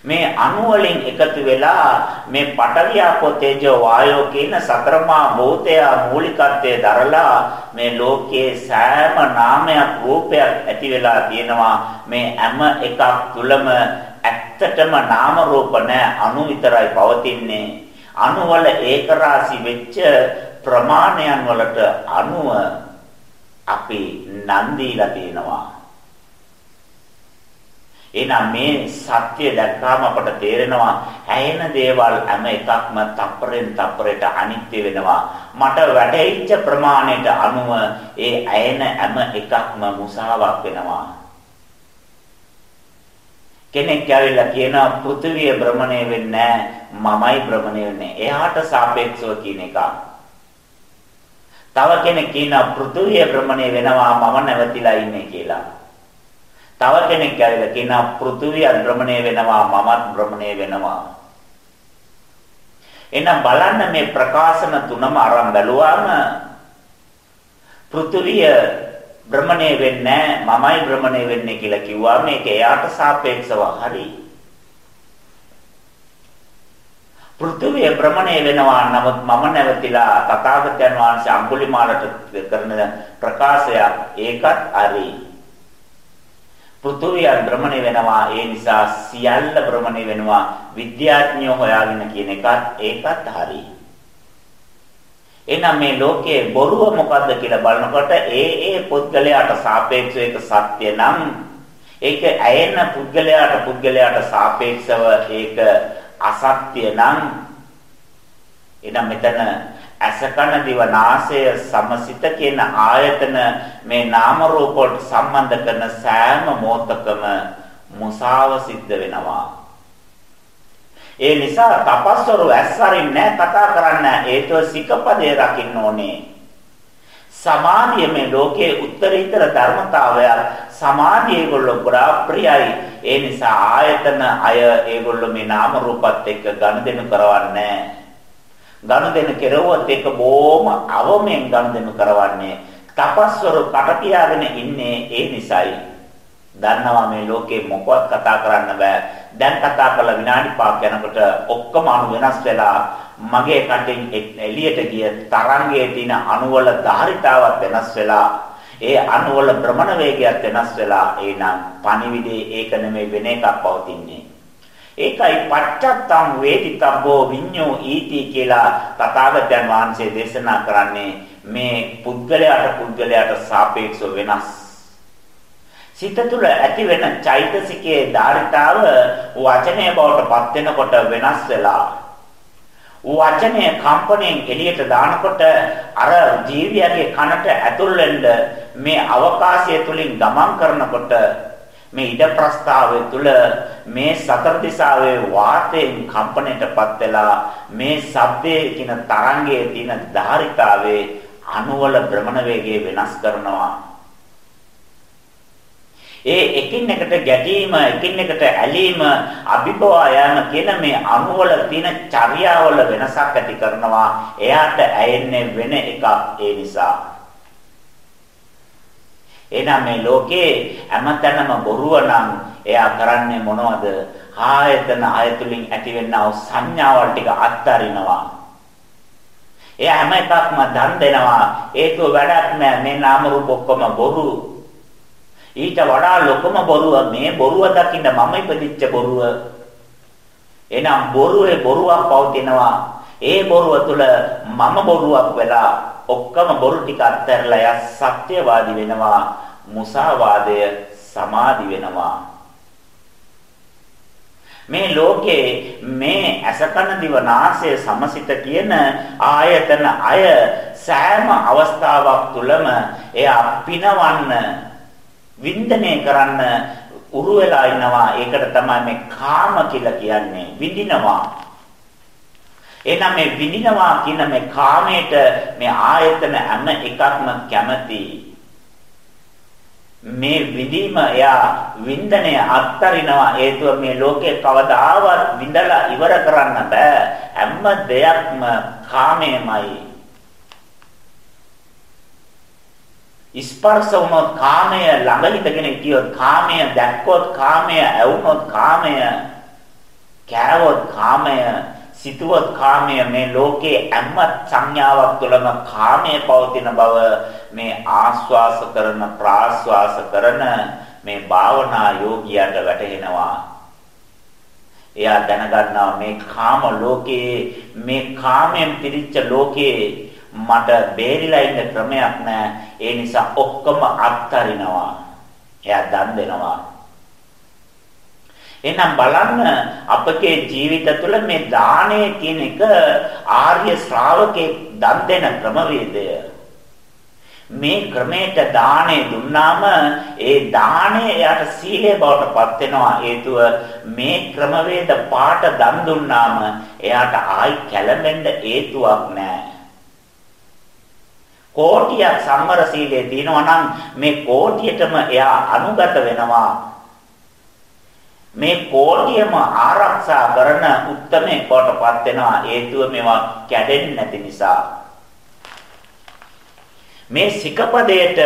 මේ අණු වලින් එකතු වෙලා මේ පඨවියාපෝ තේජෝ වායෝ කියන සතරමා භූතය මූලිකත්වයේ දරලා මේ ලෝකයේ සෑම නාමයක් රූපයක් ඇති වෙලා තියෙනවා මේ හැම එකක් තුලම ඇත්තටම නාම රූප නැහැ අණු විතරයි පවතින්නේ අණු වල ඒකරාශි වෙච්ච ප්‍රමාණයන් වලට අනුව අපි නම් දීලා තියෙනවා එහෙනම් මේ සත්‍ය දැක්කාම අපට තේරෙනවා ඇයෙන දේවල් හැම එකක්ම තප්පරෙන් තප්පරයට අනිත්‍ය වෙනවා. මට වැටහිච්ච ප්‍රමාණයට අනුව ඒ ඇයෙන හැම එකක්ම මුසාවක් වෙනවා. කෙනෙක් ඇවිල්ලා කියනවා පෘථිවිය භ්‍රමණය වෙන්නේ මමයි භ්‍රමණය වෙන්නේ. එයාට සාපේක්ෂව කියන එක. තව කෙනෙක් කියනවා පෘථිවිය භ්‍රමණය වෙනවා මම නැවතිලා ඉන්නේ කියලා. තව කෙනෙක් ඇවිල්ලා කියනවා පෘථුවිය භ්‍රමණය වෙනවා මමත් භ්‍රමණය වෙනවා. එහෙනම් බලන්න මේ ප්‍රකාශන තුනම අරන් බැලුවාම පෘථුවිය භ්‍රමණය වෙන්නේ මමයි භ්‍රමණය වෙන්නේ කියලා කිව්වා මේක එයාට සාපේක්ෂව හරි. පෘථුවිය භ්‍රමණය වෙනවා නමුත් මම නැවතිලා තථාගතයන් වහන්සේ අඟුලිමාලට කරන ප්‍රකාශය ඒකත් හරි. පෘථුවියන් භ්‍රමණය වෙනවා ඒ නිසා සියල්ල භ්‍රමණය වෙනවා විද්‍යාඥයෝ හොයාගෙන කියන එකත් ඒකත් හරි එහෙනම් මේ ලෝකයේ බොරුව මොකද්ද කියලා බලනකොට ඒ ඒ පුද්ගලයාට සාපේක්ෂව ඒක සත්‍ය නම් ඒක ඇයෙන පුද්ගලයාට පුද්ගලයාට සාපේක්ෂව ඒක අසත්‍ය නම් එහෙනම් මෙතන අසකන දිවනාසය සමසිත කියන ආයතන මේ නාම රූප වලට සම්බන්ධ කරන සෑම මොහොතකම මුසාව සිද්ධ වෙනවා. ඒ නිසා තපස්වරු ඇස්සරින්නේ කතා කරන්න හේතුව සිකපදේ රකින්න ඕනේ. සමාධිය මේ ලෝකයේ උත්තරීතර ධර්මතාවය සමාධිය ඒගොල්ලෝ ගොඩාක් ප්‍රියයි. ඒ නිසා ආයතන අය ඒගොල්ලෝ මේ නාම රූපත් එක්ක ගනුදෙනු කරවන්නේ නැහැ. ගනුදෙනු කෙරුවොත් ඒක බොහොම අවමෙන් ගනුදෙනු කරවන්නේ. තපස්වරු කටපියාගෙන ඉන්නේ ඒ නිසායි. දන්නවා මේ ලෝකේ මොකවත් කතා කරන්න බෑ. දැන් කතා කළ විනාඩි 5ක් යනකොට ඔක්කොම අණු වෙනස් වෙලා මගේ කටින් එළියට ගිය තරංගයේ තියෙන අණු වල ධාරිතාවක් වෙනස් වෙලා ඒ අණු වල භ්‍රමණ වේගයක් වෙනස් වෙලා එනම් පණිවිඩේ ඒක නෙමෙයි වෙන එකක් පවතින්නේ. ඒකයි පච්චත්තම් වේදිතබ්බෝ විඤ්ඤෝ ඊති කියලා තථාගතයන් වහන්සේ දේශනා කරන්නේ මේ පුද්ගලයාට පුද්ගලයාට සාපේක්ෂව වෙනස්. සිත තුළ ඇති වෙන චෛතසිකයේ ධාරිතාව වචනය බවට පත් වෙනකොට වෙනස් වෙලා වචනය කම්පණයෙන් එළියට දානකොට අර ජීවියාගේ කනට ඇතුල් වෙන්න මේ අවකාශය තුලින් ගමන් කරනකොට මේ ඉඩ ප්‍රස්තාවය තුල මේ සතර දිශාවේ වාතයෙන් කම්පණයටපත් වෙලා මේ ශබ්දයේ කියන තරංගයේ තියෙන ධාරිතාවේ අණුවල භ්‍රමණ වේගය වෙනස් කරනවා. ඒ එකින් එකට ගැටීම එකින් එකට ඇලීම අභිභව යන කියන මේ අණුවල තියෙන චර්යාවල වෙනසක් ඇති කරනවා. එයාට ඇයෙන්නේ වෙන එකක් ඒ නිසා. එහෙනම් මේ ලෝකේ හැමතැනම බොරුව නම් එයා කරන්නේ මොනවද? ආයතන ආයතුලින් ඇතිවෙනා සංඥාවල් ටික අත්හරිනවා. එයා හැම එකක්ම දන් දෙනවා. ඒක වැඩක් නෑ. මේ නාම රූප ඔක්කොම බොරු. ඊට වඩා ලොකම බොරුව මේ බොරුව දකින්න මම ඉපදිච්ච බොරුව. එහෙනම් බොරුවේ බොරුවක් පවතිනවා. ඒ බොරුව තුල මම බොරුවක් වෙලා ඔක්කොම බොරු ටික අත්හැරලා යා සත්‍යවාදී වෙනවා. මුසාවාදය සමාධි වෙනවා මේ ලෝකේ මේ අසකන දිවනාසය සමසිත කියන ආයතන අය සෑම අවස්ථාවක් තුලම එයා පිනවන්න වින්දනය කරන්න උරු වෙලා ඉනවා. ඒකට තමයි මේ කාම කියලා කියන්නේ. විඳිනවා. එහෙනම් මේ විඳිනවා කියන මේ කාමයට මේ ආයතන හැම එකක්ම කැමති. මේ විඳීම එයා වින්දනය අත්තරිනවා. හේතුව මේ ලෝකේ කවදාවත් විඳලා ඉවර කරන්න බෑ. හැම දෙයක්ම කාමයමයි. ස්පර්ශ වුණොත් කාමය ළඟ හිටගෙන හිටියොත් කාමය දැක්කොත් කාමය ඇවුනොත් කාමය කෑවොත් කාමය, සිතුවොත් කාමය මේ ලෝකේ හැම සංඥාවක් තුළම කාමයේ පවතින බව මේ ආස්වාස කරන ප්‍රාස්වාස කරන මේ භාවනා යෝගියාට වැටහෙනවා. එයා දැනගන්නවා මේ කාම ලෝකයේ මේ කාමයෙන් පිරිච්ච ලෝකයේ මට බේරිලා ඉන්න ක්‍රමයක් නැහැ. ඒ නිසා ඔක්කොම අත්හරිනවා. එයා දන් දෙනවා. එහෙනම් බලන්න අපගේ ජීවිත තුළ මේ දානය කියන එක ආර්ය ශ්‍රාවකේ දන් දෙන ක්‍රමවේදය. මේ ක්‍රමයට දාණය දුන්නාම ඒ දාණය එයාට සීලය බවට පත් වෙනවා හේතුව මේ ක්‍රමවේද පාට දන් දුන්නාම එයාට ආයි කැළඹෙන්න හේතුවක් නැහැ කෝටියක් සම්මර සීලයේ තියෙනවා නම් මේ කෝටියටම එයා අනුගත වෙනවා. මේ කෝටියම ආරක්ෂා කරන උත්මේ කොටපත් වෙනවා. හේතුව මේවා කැඩෙන්නේ නැති නිසා. මේ සිකපදයට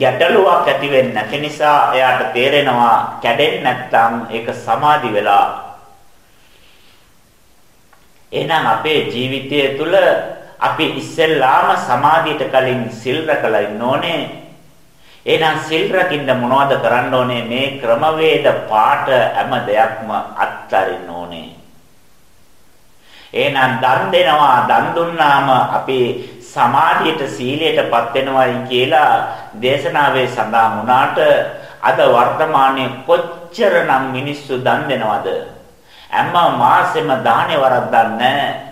ගැටලුවක් ඇති වෙන්නේ නැති නිසා එයාට තේරෙනවා කැඩෙන්නේ නැත්නම් ඒක සමාධි වෙලා. එහෙනම් අපේ ජීවිතය තුළ අපි ඉස්සෙල්ලාම සමාධියට කලින් සිල් රැකලා ඉන්න ඕනේ. එහෙනම් සිල් රකින්න මොනවද කරන්න ඕනේ? මේ ක්‍රමවේද පාට හැම දෙයක්ම අත්හරින්න ඕනේ. එහෙනම් දන් දෙනවා දන් දුන්නාම අපි සමාධියට සීලයටපත් වෙනවයි කියලා දේශනාවේ සඳහන් වුණාට අද වර්තමානයේ කොච්චරනම් මිනිස්සු දන් දෙනවද? හැම මාසෙම දානේ වරද්දන්නේ දම්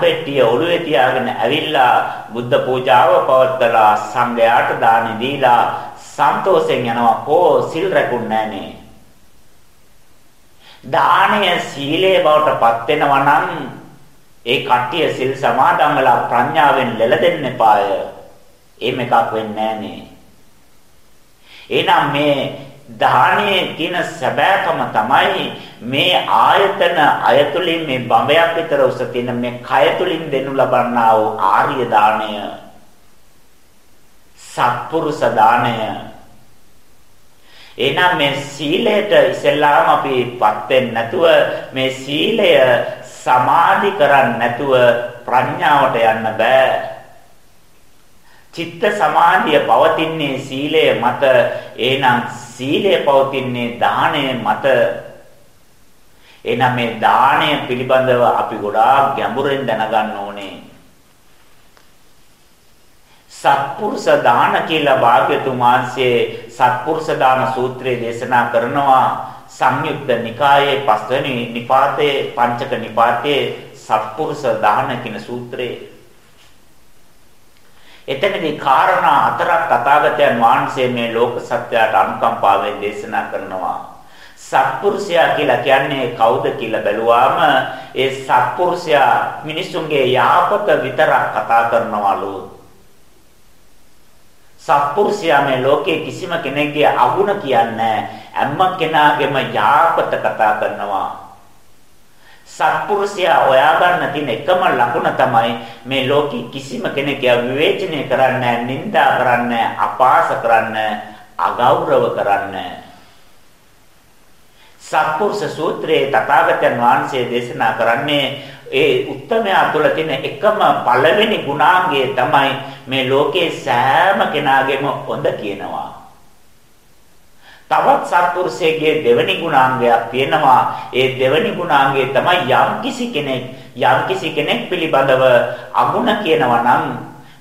පෙට්ටිය ඔළුවේ තියාගෙන ඇවිල්ලා බුද්ධ පූජාව පවත්වලා සංඝයාට දානි දීලා සන්තෝෂෙන් යනවා කෝ සිල් රැකුන්නේ නැහනේ දානය සීලේ බවට පත් වෙනවා නම් ඒ කට්ටිය සිල් සමාදන් වෙලා ප්‍රඥාවෙන් ලෙලදෙන්න එපාය. එහෙම එකක් වෙන්නේ නැහනේ. එහෙනම් මේ දානයේ තියෙන සැබෑකම තමයි මේ ආයතන අයතුලින් මේ බඹයක් විතර උස තියෙන මේ කය තුලින් දෙනු ලබන්නා වූ ආර්ය දාණය සත්පුරුෂ දාණය එහෙනම් මේ සීලයට ඉස්සෙල්ලාම අපිපත් වෙන්නේ නැතුව මේ සීලය සමාධි කරන්නේ නැතුව ප්‍රඥාවට යන්න බෑ. චිත්ත සමාධිය පවතින්නේ සීලය මත. එහෙනම් සීලය පවතින්නේ දාණය මත. එහෙනම් මේ දාණය පිළිබඳව අපි ගොඩාක් ගැඹුරෙන් දැනගන්න ඕනේ. සත්පුරුෂ දාන කියලා භාග්‍යතුන් වහන්සේ සත්පුරුෂ දාන සූත්‍රයේ දේශනා කරනවා සංයුක්ත නිකායේ පස්වෙනි නිපාතයේ පංචක නිපාතයේ සත්පුරුෂ දහන කියන සූත්‍රයේ එතනදී කාරණා හතරක් තථාගතයන් වහන්සේ මේ ලෝක සත්‍යයට අනුකම්පාවෙන් දේශනා කරනවා සත්පුරුෂයා කියලා කියන්නේ කවුද කියලා බැලුවාම ඒ සත්පුරුෂයා මිනිසුන්ගේ යාපත විතරක් කතා කරනවලු සත්පුරුෂයා මේ ලෝකේ කිසිම කෙනෙක්ගේ අගුණ කියන්නේ හැම කෙනාගේම යාපත කතා කරනවා. සත්පුරුෂයා හොයාගන්න තියෙන එකම ලකුණ තමයි මේ ලෝකේ කිසිම කෙනෙක් විවේචනය කරන්නේ නිඳා කරන්නේ අපාස කරන්නේ අගෞරව කරන්නේ සත්පුරුෂ සූත්‍රයේ තථාගතයන් වහන්සේ දේශනා කරන්නේ ඒ උත්තමයා තුළ තියෙන එකම පළවෙනි ගුණාංගය තමයි මේ ලෝකේ සෑම කෙනාගේම හොඳ කියනවා. තවත් සත්පුරුෂයෙක්ගේ දෙවෙනි ගුණාංගයක් තියෙනවා. ඒ දෙවෙනි ගුණාංගය තමයි යම්කිසි කෙනෙක් යම්කිසි කෙනෙක් පිළිබඳව අගුණ කියනවා නම්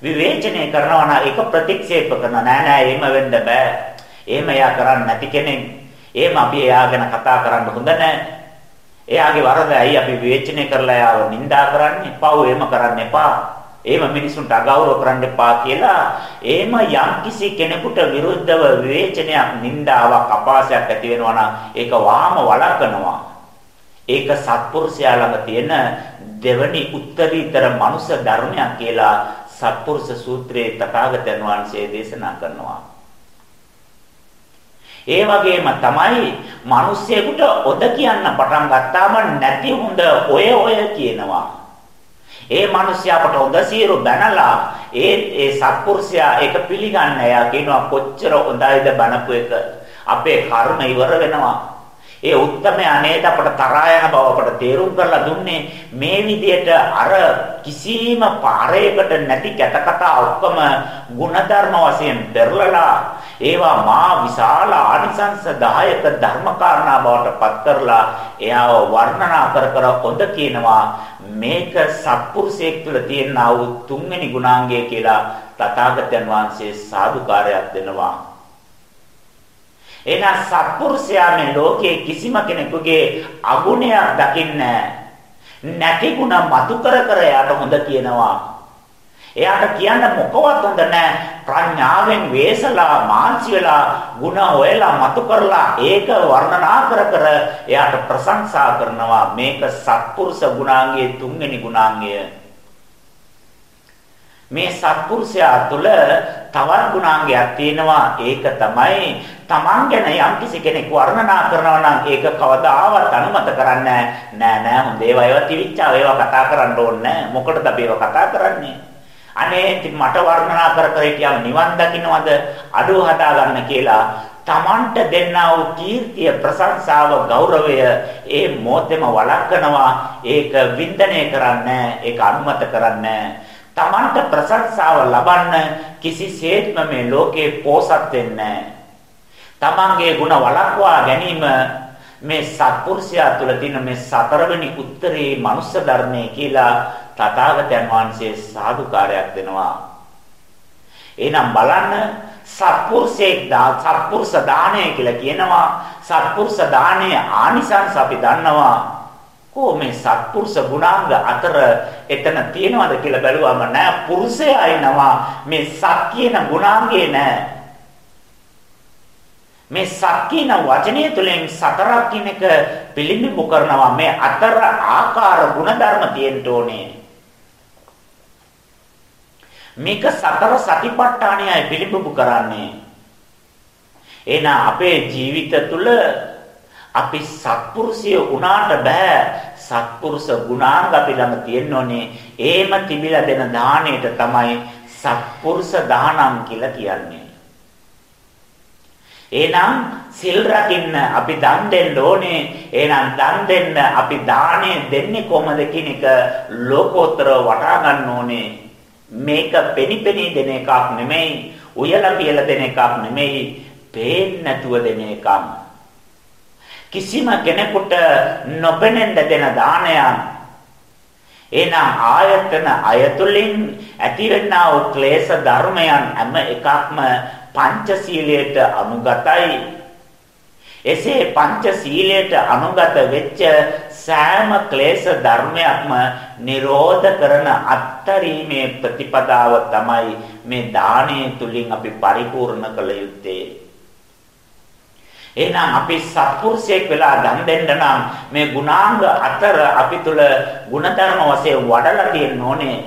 විවේචනය කරනවා නම් ඒක ප්‍රතික්ෂේප කරනවා නෑ නෑ එහෙම වෙන්න බෑ. එහෙම එයා කරන්නේ නැති කෙනෙක්. එහෙම අපි එයා ගැන කතා කරන්න හොඳ නෑ. එයාගේ වරද ඇයි අපි විවේචනය කරලා යාව නිඳා කරන්නේ? පව් එහෙම කරන්න එපා. එහෙම මිනිසුන්ට අගෞරව කරන්න එපා කියලා එහෙම යම්කිසි කෙනෙකුට විරුද්ධව විවේචනයක් නිඳාවක් අපාසයක් ඇති වෙනවා නම් ඒක වහාම වළක්වනවා. ඒක සත්පුරුෂයා ළඟ තියෙන දෙවනි උත්තරීතර මනුෂ්‍ය ධර්මයක් කියලා සත්පුරුෂ සූත්‍රයේ තථාගතයන් වහන්සේ දේශනා කරනවා. ඒ වගේම තමයි මිනිස්සෙකුට ඔද කියන්න පටන් ගත්තාම නැති හොඳ ඔය ඔය කියනවා. ඒ මිනිස්යාට හොඳ සියලු බැනලා ඒ ඒ සත්පුරුෂයා ඒක පිළිගන්න එයා කියනවා කොච්චර හොඳයිද බනපු එක අපේ කර්ම ඉවර වෙනවා. ඒ උත්තරමයා නේද අපට තරහා යන බව අපට තේරුම් කරලා දුන්නේ මේ විදිහට අර කිසිම පාරයකට නැති කැතකතා ඔක්කොම ಗುಣධර්ම වශයෙන් පෙරලලා ඒවා මා විශාල ආනිසංසදායක ධර්මකාරණා බවට පත් කරලා එයාව වර්ණනා කර කර හොඳ කියනවා මේක සත්පුරුෂයෙක් තුළ තියෙනා වූ තුන්වෙනි ගුණාංගය කියලා තථාගතයන් වහන්සේ සාදුකාරයක් දෙනවා. එහෙනම් සත්පුරුෂයා මේ ලෝකයේ කිසිම කෙනෙකුගේ අගුණයක් දකින්නේ නැති ಗುಣ මතු කර කර යාට හොඳ කියනවා. එයාට කියන්න මොකවත් හොඳ නැහැ. ප්‍රඥාවෙන් වේසලා මාන්සි වෙලා ಗುಣ හොයලා මතු කරලා ඒක වර්ණනා කර කර එයාට ප්‍රශංසා කරනවා. මේක සත්පුරුෂ ගුණාංගයේ තුන්වෙනි ගුණාංගය. මේ සත්පුරුෂයා තුළ තවත් ගුණාංගයක් තියෙනවා. ඒක තමයි Taman ගැන යම්කිසි කෙනෙක් වර්ණනා කරනවා නම් ඒක කවදාවත් අනුමත කරන්නේ නෑ. නෑ හොඳ ඒවා ඒවා තිවිච්චා ඒවා කතා කරන්න ඕනේ මොකටද අපි ඒවා කතා කරන්නේ? අනේ මට වර්ණනා කර කර හිටියම නිවන් දකින්නවද? අඩුව හදා ගන්න කියලා තමන්ට දෙන්නා වූ කීර්තිය ප්‍රශංසාව ගෞරවය ඒ මොහොතේම වළක්වනවා. ඒක වින්දනය කරන්නේ ඒක අනුමත කරන්නේ තමන්ට ප්‍රශංසාව ලබන්න කිසිසේත්ම මේ ලෝකේ පෝසත් වෙන්නේ තමන්ගේ ಗುಣ වළක්වා ගැනීම මේ සත්පුරුෂයා තුළ තියෙන මේ සතරවෙනි උත්තරේ මනුස්ස ධර්මයේ කියලා තථාගතයන් වහන්සේ සාදුකාරයක් දෙනවා. එහෙනම් බලන්න සත්පුරුෂයෙක් දා සත්පුරුෂ දාණය කියලා කියනවා. සත්පුරුෂ දාණයේ ආනිසංස අපි දන්නවා. කො මේ සත්පුරුෂ ගුණාංග අතර එතන තියෙනවද කියලා බැලුවම නෑ පුරුෂයා ඉනවා මේ සත් කියන ගුණාංගේ නෑ. මේ සත් කියන වචනය තුළින් සතරක් කියන එක පිළිඹු කරනවා. මේ අතර ආකාර ගුණධර්ම තියෙන්න ඕනේ. මේක සතර සතිපට්ඨානයයි පිළිඹු කරන්නේ. එහෙනම් අපේ ජීවිත තුළ අපි සත්පුරුෂය වුණාට බෑ. සත්පුරුෂ ගුණාංග අපි ළඟ තියෙන්න ඕනේ. ඒම තිබිලා දෙන දාණයට තමයි සත්පුරුෂ දානම් කියලා කියන්නේ. එහෙනම් සිල් රකින්න අපි දන් දෙන්න ඕනේ. එහෙනම් දන් දෙන්න අපි දාණය දෙන්නේ කොහමද කියන එක ලෝකෝත්තර වටා ගන්න ඕනේ. මේක පෙනිපෙනී දෙන එකක් නෙමෙයි. උයලා කියලා දෙන එකක් නෙමෙයි. පේන්නේ නැතුව දෙන එකක්. කිසිම කෙනෙකුට නොපෙනෙන්න දෙන දානයක් එනම් ආයතන අයතුලින් ඇතිවෙනා වූ ක්ලේශ ධර්මයන් හැම එකක්ම පංචශීලයට අනුගතයි. එසේ පංචශීලයට අනුගත වෙච්ච සෑම ක්ලේශ ධර්මයක්ම නිරෝධ කරන අත්තරීමේ ප්‍රතිපදාව තමයි මේ දානයේ තුලින් අපි පරිපූර්ණ කළ යුත්තේ. එහෙනම් අපි සත්පුරුෂයෙක් වෙලා දන් දෙන්න නම් මේ ගුණාංග අතර අපි තුල ಗುಣධර්ම වශයෙන් වඩලා තියෙන්න ඕනේ.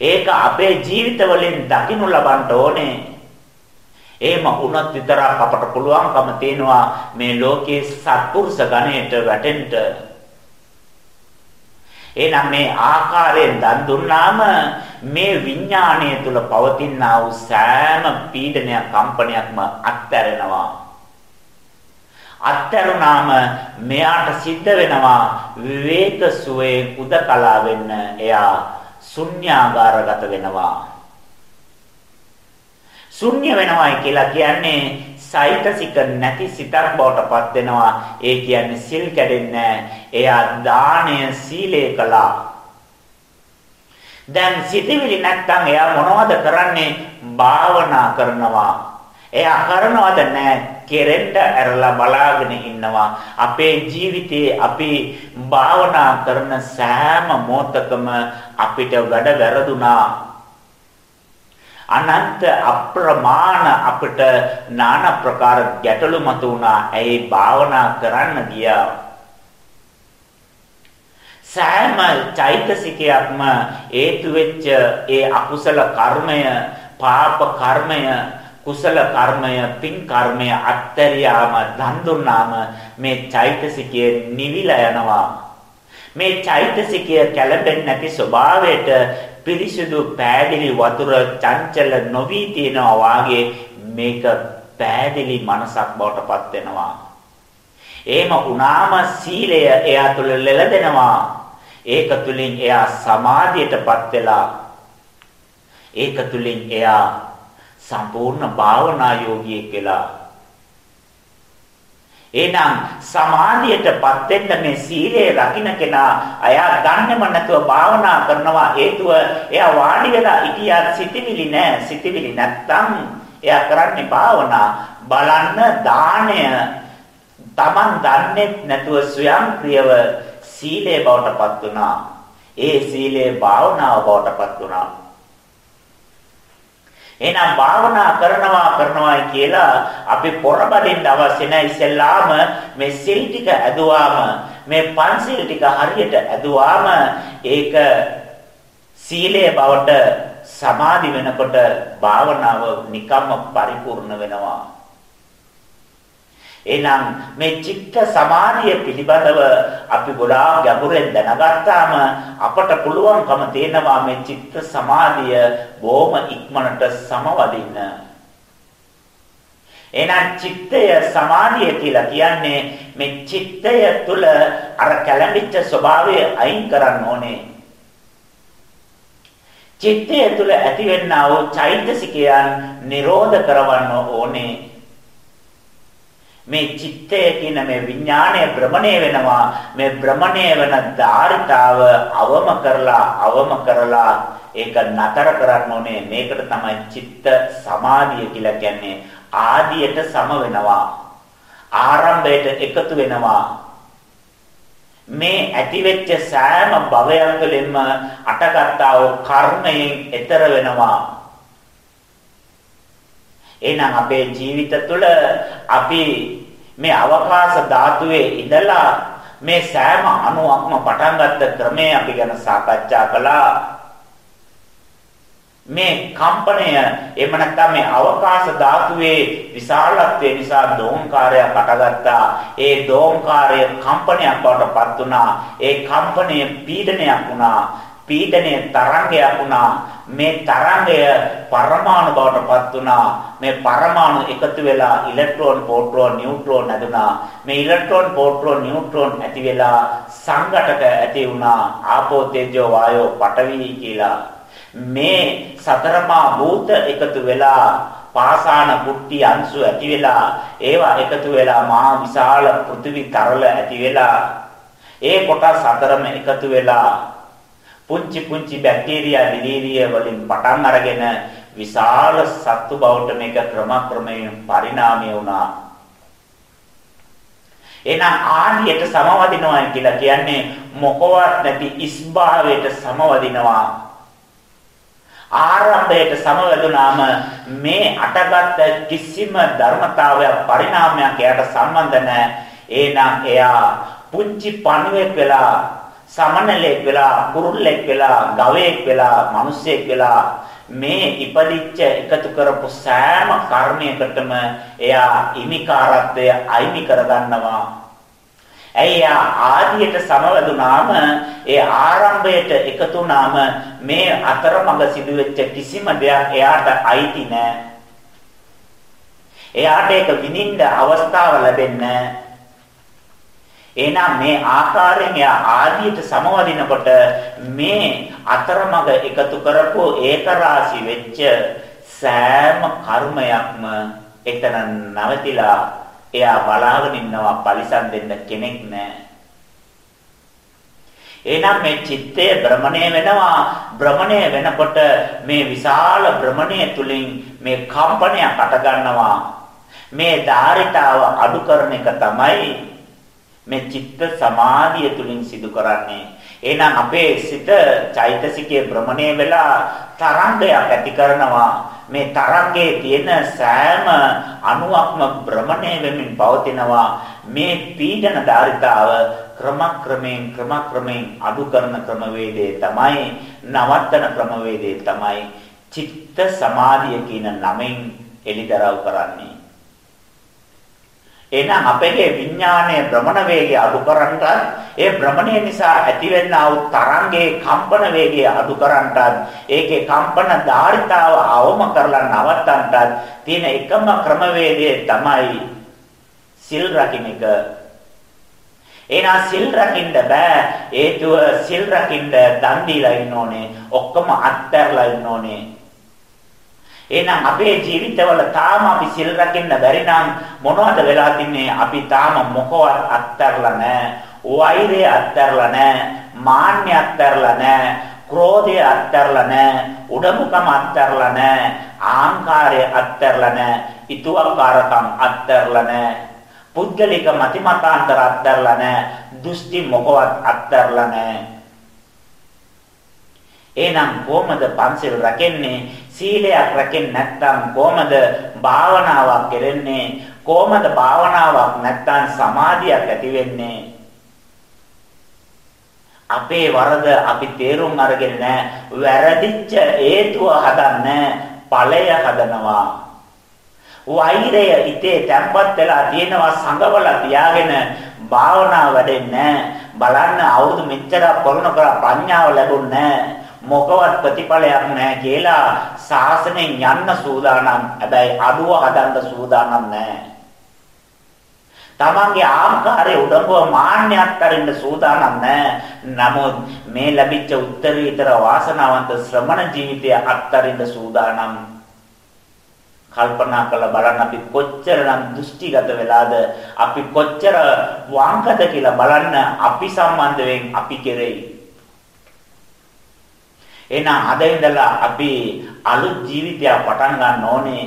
ඒක අපේ ජීවිතවලින් දකින්න ලබන්න ඕනේ. එහෙම වුණත් විතරක් අපට පුළුවන්කම තියෙනවා මේ ලෝකයේ සත්පුරුෂ ගණයට වැටෙන්න. එහෙනම් මේ ආකාරයෙන් දන් දුන්නාම මේ විඥාණය තුල පවතිනා වූ සෑම පීඩනයක් කම්පනයක්ම අත්හැරෙනවා. අත්තරුණාම මෙයාට සිද්ධ වෙනවා විවේක සුවේ උදකලා වෙන්න. එයා ශුන්‍යාගාරගත වෙනවා. ශුන්‍ය වෙනවයි කියලා කියන්නේ සයිතසික නැති සිතක් බවට පත් වෙනවා. ඒ කියන්නේ සිල් කැඩෙන්නේ එයා දාණය සීලේ කළා. දැන් සිතවිලි නැත්තම් එයා මොනවද කරන්නේ? භාවනා කරනවා. එයා කරනවද නැහැ කෙරෙන්න ඇරලා බලාගෙන ඉන්නවා. අපේ ජීවිතයේ අපි භාවනා කරන සෑම මොහොතකම අපිට වැඩ වැරදුනා. අනන්ත අප්‍රමාණ අපිට নানা ප්‍රකාර ගැටලු මතුවුණා ඇයි භාවනා කරන්න ගියා? සෑම චෛතසිකයක්ම හේතු වෙච්ච ඒ අකුසල කර්මය පාප කර්මය කුසල කර්මය පින් කර්මය අත්තරියාම දන් දුන්නාම මේ චෛතසිකය නිවිලා යනවා මේ චෛතසිකය කැළඹෙන්නේ නැති ස්වභාවයට පිරිසිදු පෑදිලි වතුර චංචල නොවි තියනවා වාගේ මේක පෑදිලි මනසක් බවට පත් වෙනවා එහෙම වුණාම සීලය එයා තුළ ලෙලදෙනවා. ඒක තුලින් එයා සමාධියටපත් වෙලා ඒක තුලින් එයා සම්පූර්ණ භාවනා යෝගියෙක් වෙලා. එහෙනම් සමාධියටපත් වෙන්න මේ සීලය රකින්න කෙනා අයා දන්නේම නැතුව භාවනා කරනවා හේතුව එයා වාඩි වෙලා ඉතියා සිතිවිලි නැහැ සිතිවිලි නැත්තම් එයා කරන්නේ භාවනා. බලන්න දාණය Taman දන්නේ නැතුව ස්වයංක්‍රීයව සීලේ බවටපත් වුණා. ඒ සීලේ භාවනාව බවටපත් වුණා. එහෙනම් භාවනා කරනවා කරනවා කියලා අපි පොරබදින්න අවශ්‍ය නැහැ ඉස්සෙල්ලාම මේ සිල් ටික ඇදුවාම මේ පන්සිල් ටික හරියට ඇදුවාම ඒක සීලයේ බවට සමාධි වෙනකොට භාවනාව නිකම්ම පරිපූර්ණ වෙනවා. එහෙනම් මේ චිත්ත සමාධිය පිළිබඳව අපි ගොඩාක් ගැඹුරෙන් දැනගත්තාම අපට පුළුවන්කම තියෙනවා මේ චිත්ත සමාධිය බොහොම ඉක්මනට සමවදින්න. එහෙනම් චිත්තය සමාධිය කියලා කියන්නේ මේ චිත්තය තුළ අර කැළඹිච්ච ස්වභාවය අයින් කරන්න ඕනේ. චිත්තය තුළ ඇතිවෙනා වූ චෛතසිකයන් නිරෝධ කරවන්න ඕනේ. මේ චිත්තය කියන මේ විඥාණය භ්‍රමණය වෙනවා. මේ භ්‍රමණය වෙන ධාරිතාව අවම කරලා අවම කරලා ඒක නතර කරන්න ඕනේ. මේකට තමයි චිත්ත සමාධිය කියලා කියන්නේ. ආදියට සම වෙනවා. ආරම්භයට එකතු වෙනවා. මේ ඇතිවෙච්ච සෑම භවයක් තුළින්ම අටගත්තා වූ කර්මයෙන් එතර වෙනවා. එහෙනම් අපේ ජීවිත තුළ අපි මේ අවකාශ ධාතුවේ ඉඳලා මේ සෑම අණුවක්ම පටන් ගත්ත ක්‍රමය අපි ගැන සාකච්ඡා කළා. මේ කම්පණය එහෙම නැත්නම් මේ අවකාශ ධාතුවේ විශාලත්වය නිසා දෝංකාරයක් අටගත්තා. ඒ දෝංකාරය කම්පනයක් බවට පත් වුණා. ඒ කම්පනය පීඩනයක් වුණා. පීඩනයේ තරංගයක් වුණා. මේ තරංගය පරමාණු බවට පත් වුණා. මේ පරමාණු එකතු වෙලා ඉලෙක්ට්‍රෝන ප්‍රෝටෝන නියුට්‍රෝන ඇදුනා මේ ඉලෙක්ට්‍රෝන ප්‍රෝටෝන නියුට්‍රෝන ඇති වෙලා සංඝටක ඇති වුණා. ආපෝ තේජෝ වායෝ පඨවි කියලා. මේ සතරමා භූත එකතු වෙලා පාසාන කුට්ටි අංශු ඇති වෙලා ඒවා එකතු වෙලා මහා විශාල පෘථිවි තරල ඇති වෙලා ඒ කොටස් හතරම එකතු වෙලා පුංචි පුංචි බැක්ටීරියා දිලීරිය වලින් පටන් අරගෙන විශාල සත්තු බවට මේක ක්‍රමක්‍රමයෙන් පරිණාමය වුණා. එහෙනම් ආදියට සමවදිනවා කියලා කියන්නේ මොකවත් නැති ඉස්භාවයට සමවදිනවා. ආරම්භයට සමවැදුනාම මේ අටගත් කිසිම ධර්මතාවයක් පරිණාමයක් එයාට සම්බන්ධ නැහැ. එහෙනම් එයා පුංචි පණුවෙක් වෙලා සමනලෙක් වෙලා කුරුල්ලෙක් වෙලා ගවයෙක් වෙලා මිනිසෙක් වෙලා මේ ඉපදිච්ච එකතු කරපු සෑම කර්මයකටම එයා ඉමිකාරත්වය අයිමි කරගන්නවා. ඇයි ආදියට සමවැදුනාම ඒ ආරම්භයට එකතු වුනාම මේ අතරමඟ සිදුවෙච්ච කිසිම දෙයක් එයාට අයිති නෑ. එයාට ඒක විඳින්න අවස්ථාව ලැබෙන්නේ නෑ. එහෙනම් මේ ආකාරයෙන් යා ආදියට සමවදිනකොට මේ අතරමඟ එකතු කරපු ඒකරාශි වෙච්ච සෑම කර්මයක්ම එතන නවතිලා එයා බලාගෙන ඉන්නවා පරිසම් දෙන්න කෙනෙක් නැහැ. එහෙනම් මේ චිත්තය භ්‍රමණය වෙනවා භ්‍රමණය වෙනකොට මේ විශාල භ්‍රමණය තුලින් මේ කම්පනයක් අට ගන්නවා මේ ධාරිතාව අඩු කරන එක තමයි මේ චිත්ත සමාධිය තුලින් සිදු කරන්නේ. එහෙනම් අපේ සිත චෛතසිකයේ භ්‍රමණය වෙලා තරංගයක් ඇති කරනවා. මේ තරංගයේ තියෙන සෑම අණුවක්ම භ්‍රමණය වෙමින් පවතිනවා. මේ පීඩන ධාරිතාව ක්‍රමක්‍රමයෙන් ක්‍රමක්‍රමයෙන් අඩු කරන ක්‍රමවේදය තමයි නවත්තන ක්‍රමවේදය තමයි චිත්ත සමාධිය කියන නමෙන් එලිදරව් කරන්නේ. එහෙනම් අපේ විඥානයේ භ්‍රමණ වේගය අඩු කරන්නට ඒ භ්‍රමණය නිසා ඇතිවෙනා වූ තරංගයේ කම්පන වේගය අඩු කරන්නට ඒකේ කම්පන ධාරිතාව අවම කරලා නවත්තන්නට තියෙන එකම ක්‍රමවේදය තමයි සිල් රකින්න එක එහෙනම් සිල් රකින්න බෑ. හේතුව සිල් රකින්න දන් දීලා ඉන්න ඕනේ. ඔක්කොම අත්හැරලා ඉන්න ඕනේ. එහෙනම් අපේ ජීවිතවල තාම අපි සිල් රකින්න බැරි නම් මොනවද වෙලා තින්නේ? අපි තාම මොකවත් අත්හැරලා නැහැ. වෛරය අත්හැරලා නැහැ. මාන්නය අත්හැරලා නැහැ. ක්‍රෝධය අත්හැරලා නැහැ. උඩමුකම අත්හැරලා නැහැ. ආහංකාරය අත්හැරලා නැහැ. ඊතුවකාරකම් අත්හැරලා නැහැ. පුද්ගලික මතිමතාන්තර අත්හැරලා නැහැ. දෘෂ්ටි මොකවත් අත්හැරලා නැහැ. එහෙනම් කොහොමද පන්සිල් රැකෙන්නේ? සීලයක් රැකෙන්නේ නැත්නම් කොහොමද භාවනාවක් කෙරෙන්නේ? කොහොමද භාවනාවක් නැත්නම් සමාධියක් ඇති වෙන්නේ? අපේ වරද අපි තේරුම් අරගෙන නැහැ. වැරදිච්ච හේතුව හදන්නේ ඵලය හදනවා. වෛරය ඉතේ තැම්පත් වෙලා තියෙනවා සංගවලා තියාගෙන භාවනාව වැඩෙන්නේ බලන්න අවුරුදු මෙච්චර කරන කර ප්‍රඥාව ලැබුණේ මොකවත් ප්‍රතිඵලයක් නැහැ කියලා සාසනෙන් යන්න සූදානම් හැබැයි අඩුව හදන්න සූදානම් නැහැ තමන්ගේ ආකාරයේ උඩඟුව මාන්නයක් අරින්න සූදානම් නැහැ. නමුත් මේ ලැබිච්ච උත්තරීතර වාසනාවන්ත ශ්‍රමණ ජීවිතය අත්තරින්න සූදානම්. කල්පනා කරලා බලන්න අපි කොච්චරනම් දෘෂ්ටිගත වෙලාද අපි කොච්චර වංකද කියලා බලන්න අපි සම්බන්ධයෙන් අපි කෙරෙයි. එහෙනම් අද ඉඳලා අපි අලුත් ජීවිතයක් පටන් ගන්න ඕනේ.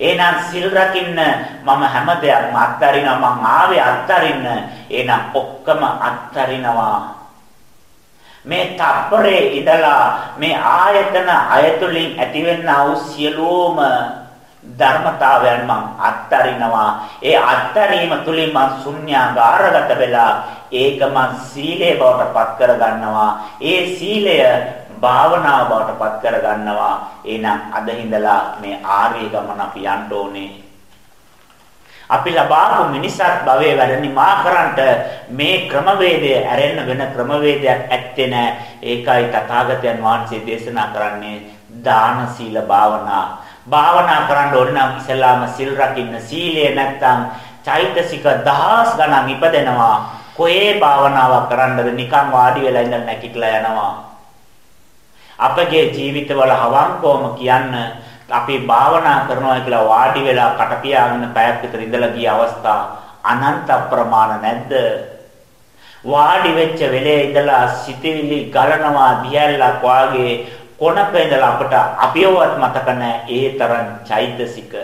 එහෙනම් සිල් රකින්න මම හැම දෙයක්ම අත්හරිනවා මං ආවේ අත්හරින්න. එහෙනම් ඔක්කොම අත්හරිනවා. මේ තප්පරේ ඉඳලා මේ ආයතන අයතුලින් ඇතිවෙනා වූ සියලුම ධර්මතාවයන් මං අත්හරිනවා. ඒ අත්හරීම තුලින් මං ශුන්‍යාගාරගත වෙලා ඒක මං සීලේ බවට පත් කර ගන්නවා. ඒ සීලය භාවනාව බවට පත් කර ගන්නවා. එහෙනම් අද හිඳලා මේ ආර්ය ගමන අපි යන්න ඕනේ. අපි ලබාපු මිනිසත් භවයේ වැඩ නිමා කරන්නට මේ ක්‍රමවේදය ඇරෙන්න වෙන ක්‍රමවේදයක් ඇත්තේ නැහැ. ඒකයි තථාගතයන් වහන්සේ දේශනා කරන්නේ දාන සීල භාවනා. භාවනා කරන්න ඕන නම් ඉස්ලාම සිල් රකින්න සීලය නැත්තම් චෛතසික දහස් ගණන් ඉපදෙනවා. කොහේ භාවනාවක් කරන්නද නිකන් වාඩි වෙලා ඉඳන් නැගිටලා යනවා. අපගේ ජීවිතවල හවංකවම කියන්න අපි භාවනා කරනවා කියලා වාඩි වෙලා කට පියාගෙන පැයක් විතර ඉඳලා ගිය අවස්ථා අනන්ත ප්‍රමාණ නැද්ද වාඩි වෙච්ච වෙලේ ඉඳලා සිතවිලි ගලනවා දියැලක් වාගේ කොනක ඉඳලා අපට අපියවත් මතක ඒ තරම් චෛතසික.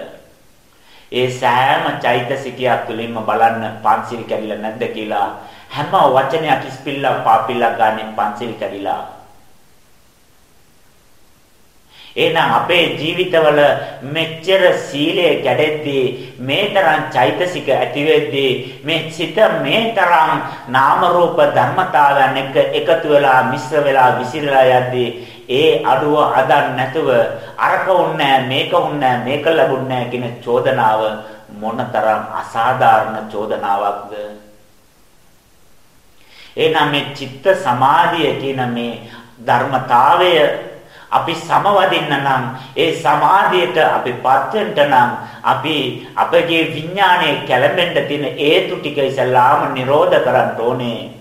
ඒ සෑම චෛතසිකයක් තුළින්ම බලන්න පන්සිල් කැඩිලා නැද්ද කියලා හැම වචනයක් ඉස්පිල්ලා පාපිල්ලා ගන්න පන්සිල් කැඩිලා. එහෙනම් අපේ ජීවිතවල මෙච්චර සීලය කැඩෙද්දී මේ තරම් චෛතසික ඇති වෙද්දී මේ සිත මේ තරම් නාම රූප ධර්මතාවයන් එක්ක එකතු වෙලා මිශ්‍ර වෙලා විසිරලා යද්දී ඒ අඩුව අදන් නැතුව අරක උන්නේ මේක උන්නේ මේක ලැබුන්නේ කියන චෝදනාව මොනතරම් අසාධාරණ චෝදනාවක්ද එහෙනම් මේ චිත්ත සමාධිය කියන මේ ධර්මතාවය අපි සමවදින්න නම් ඒ සමාධියට අපිපත් වෙන්න නම් අපි අපගේ විඥානයේ කැළඹෙන්න තියෙන හේතු ටික ඉස්සලාම නිරෝධ කරන්න ඕනේ.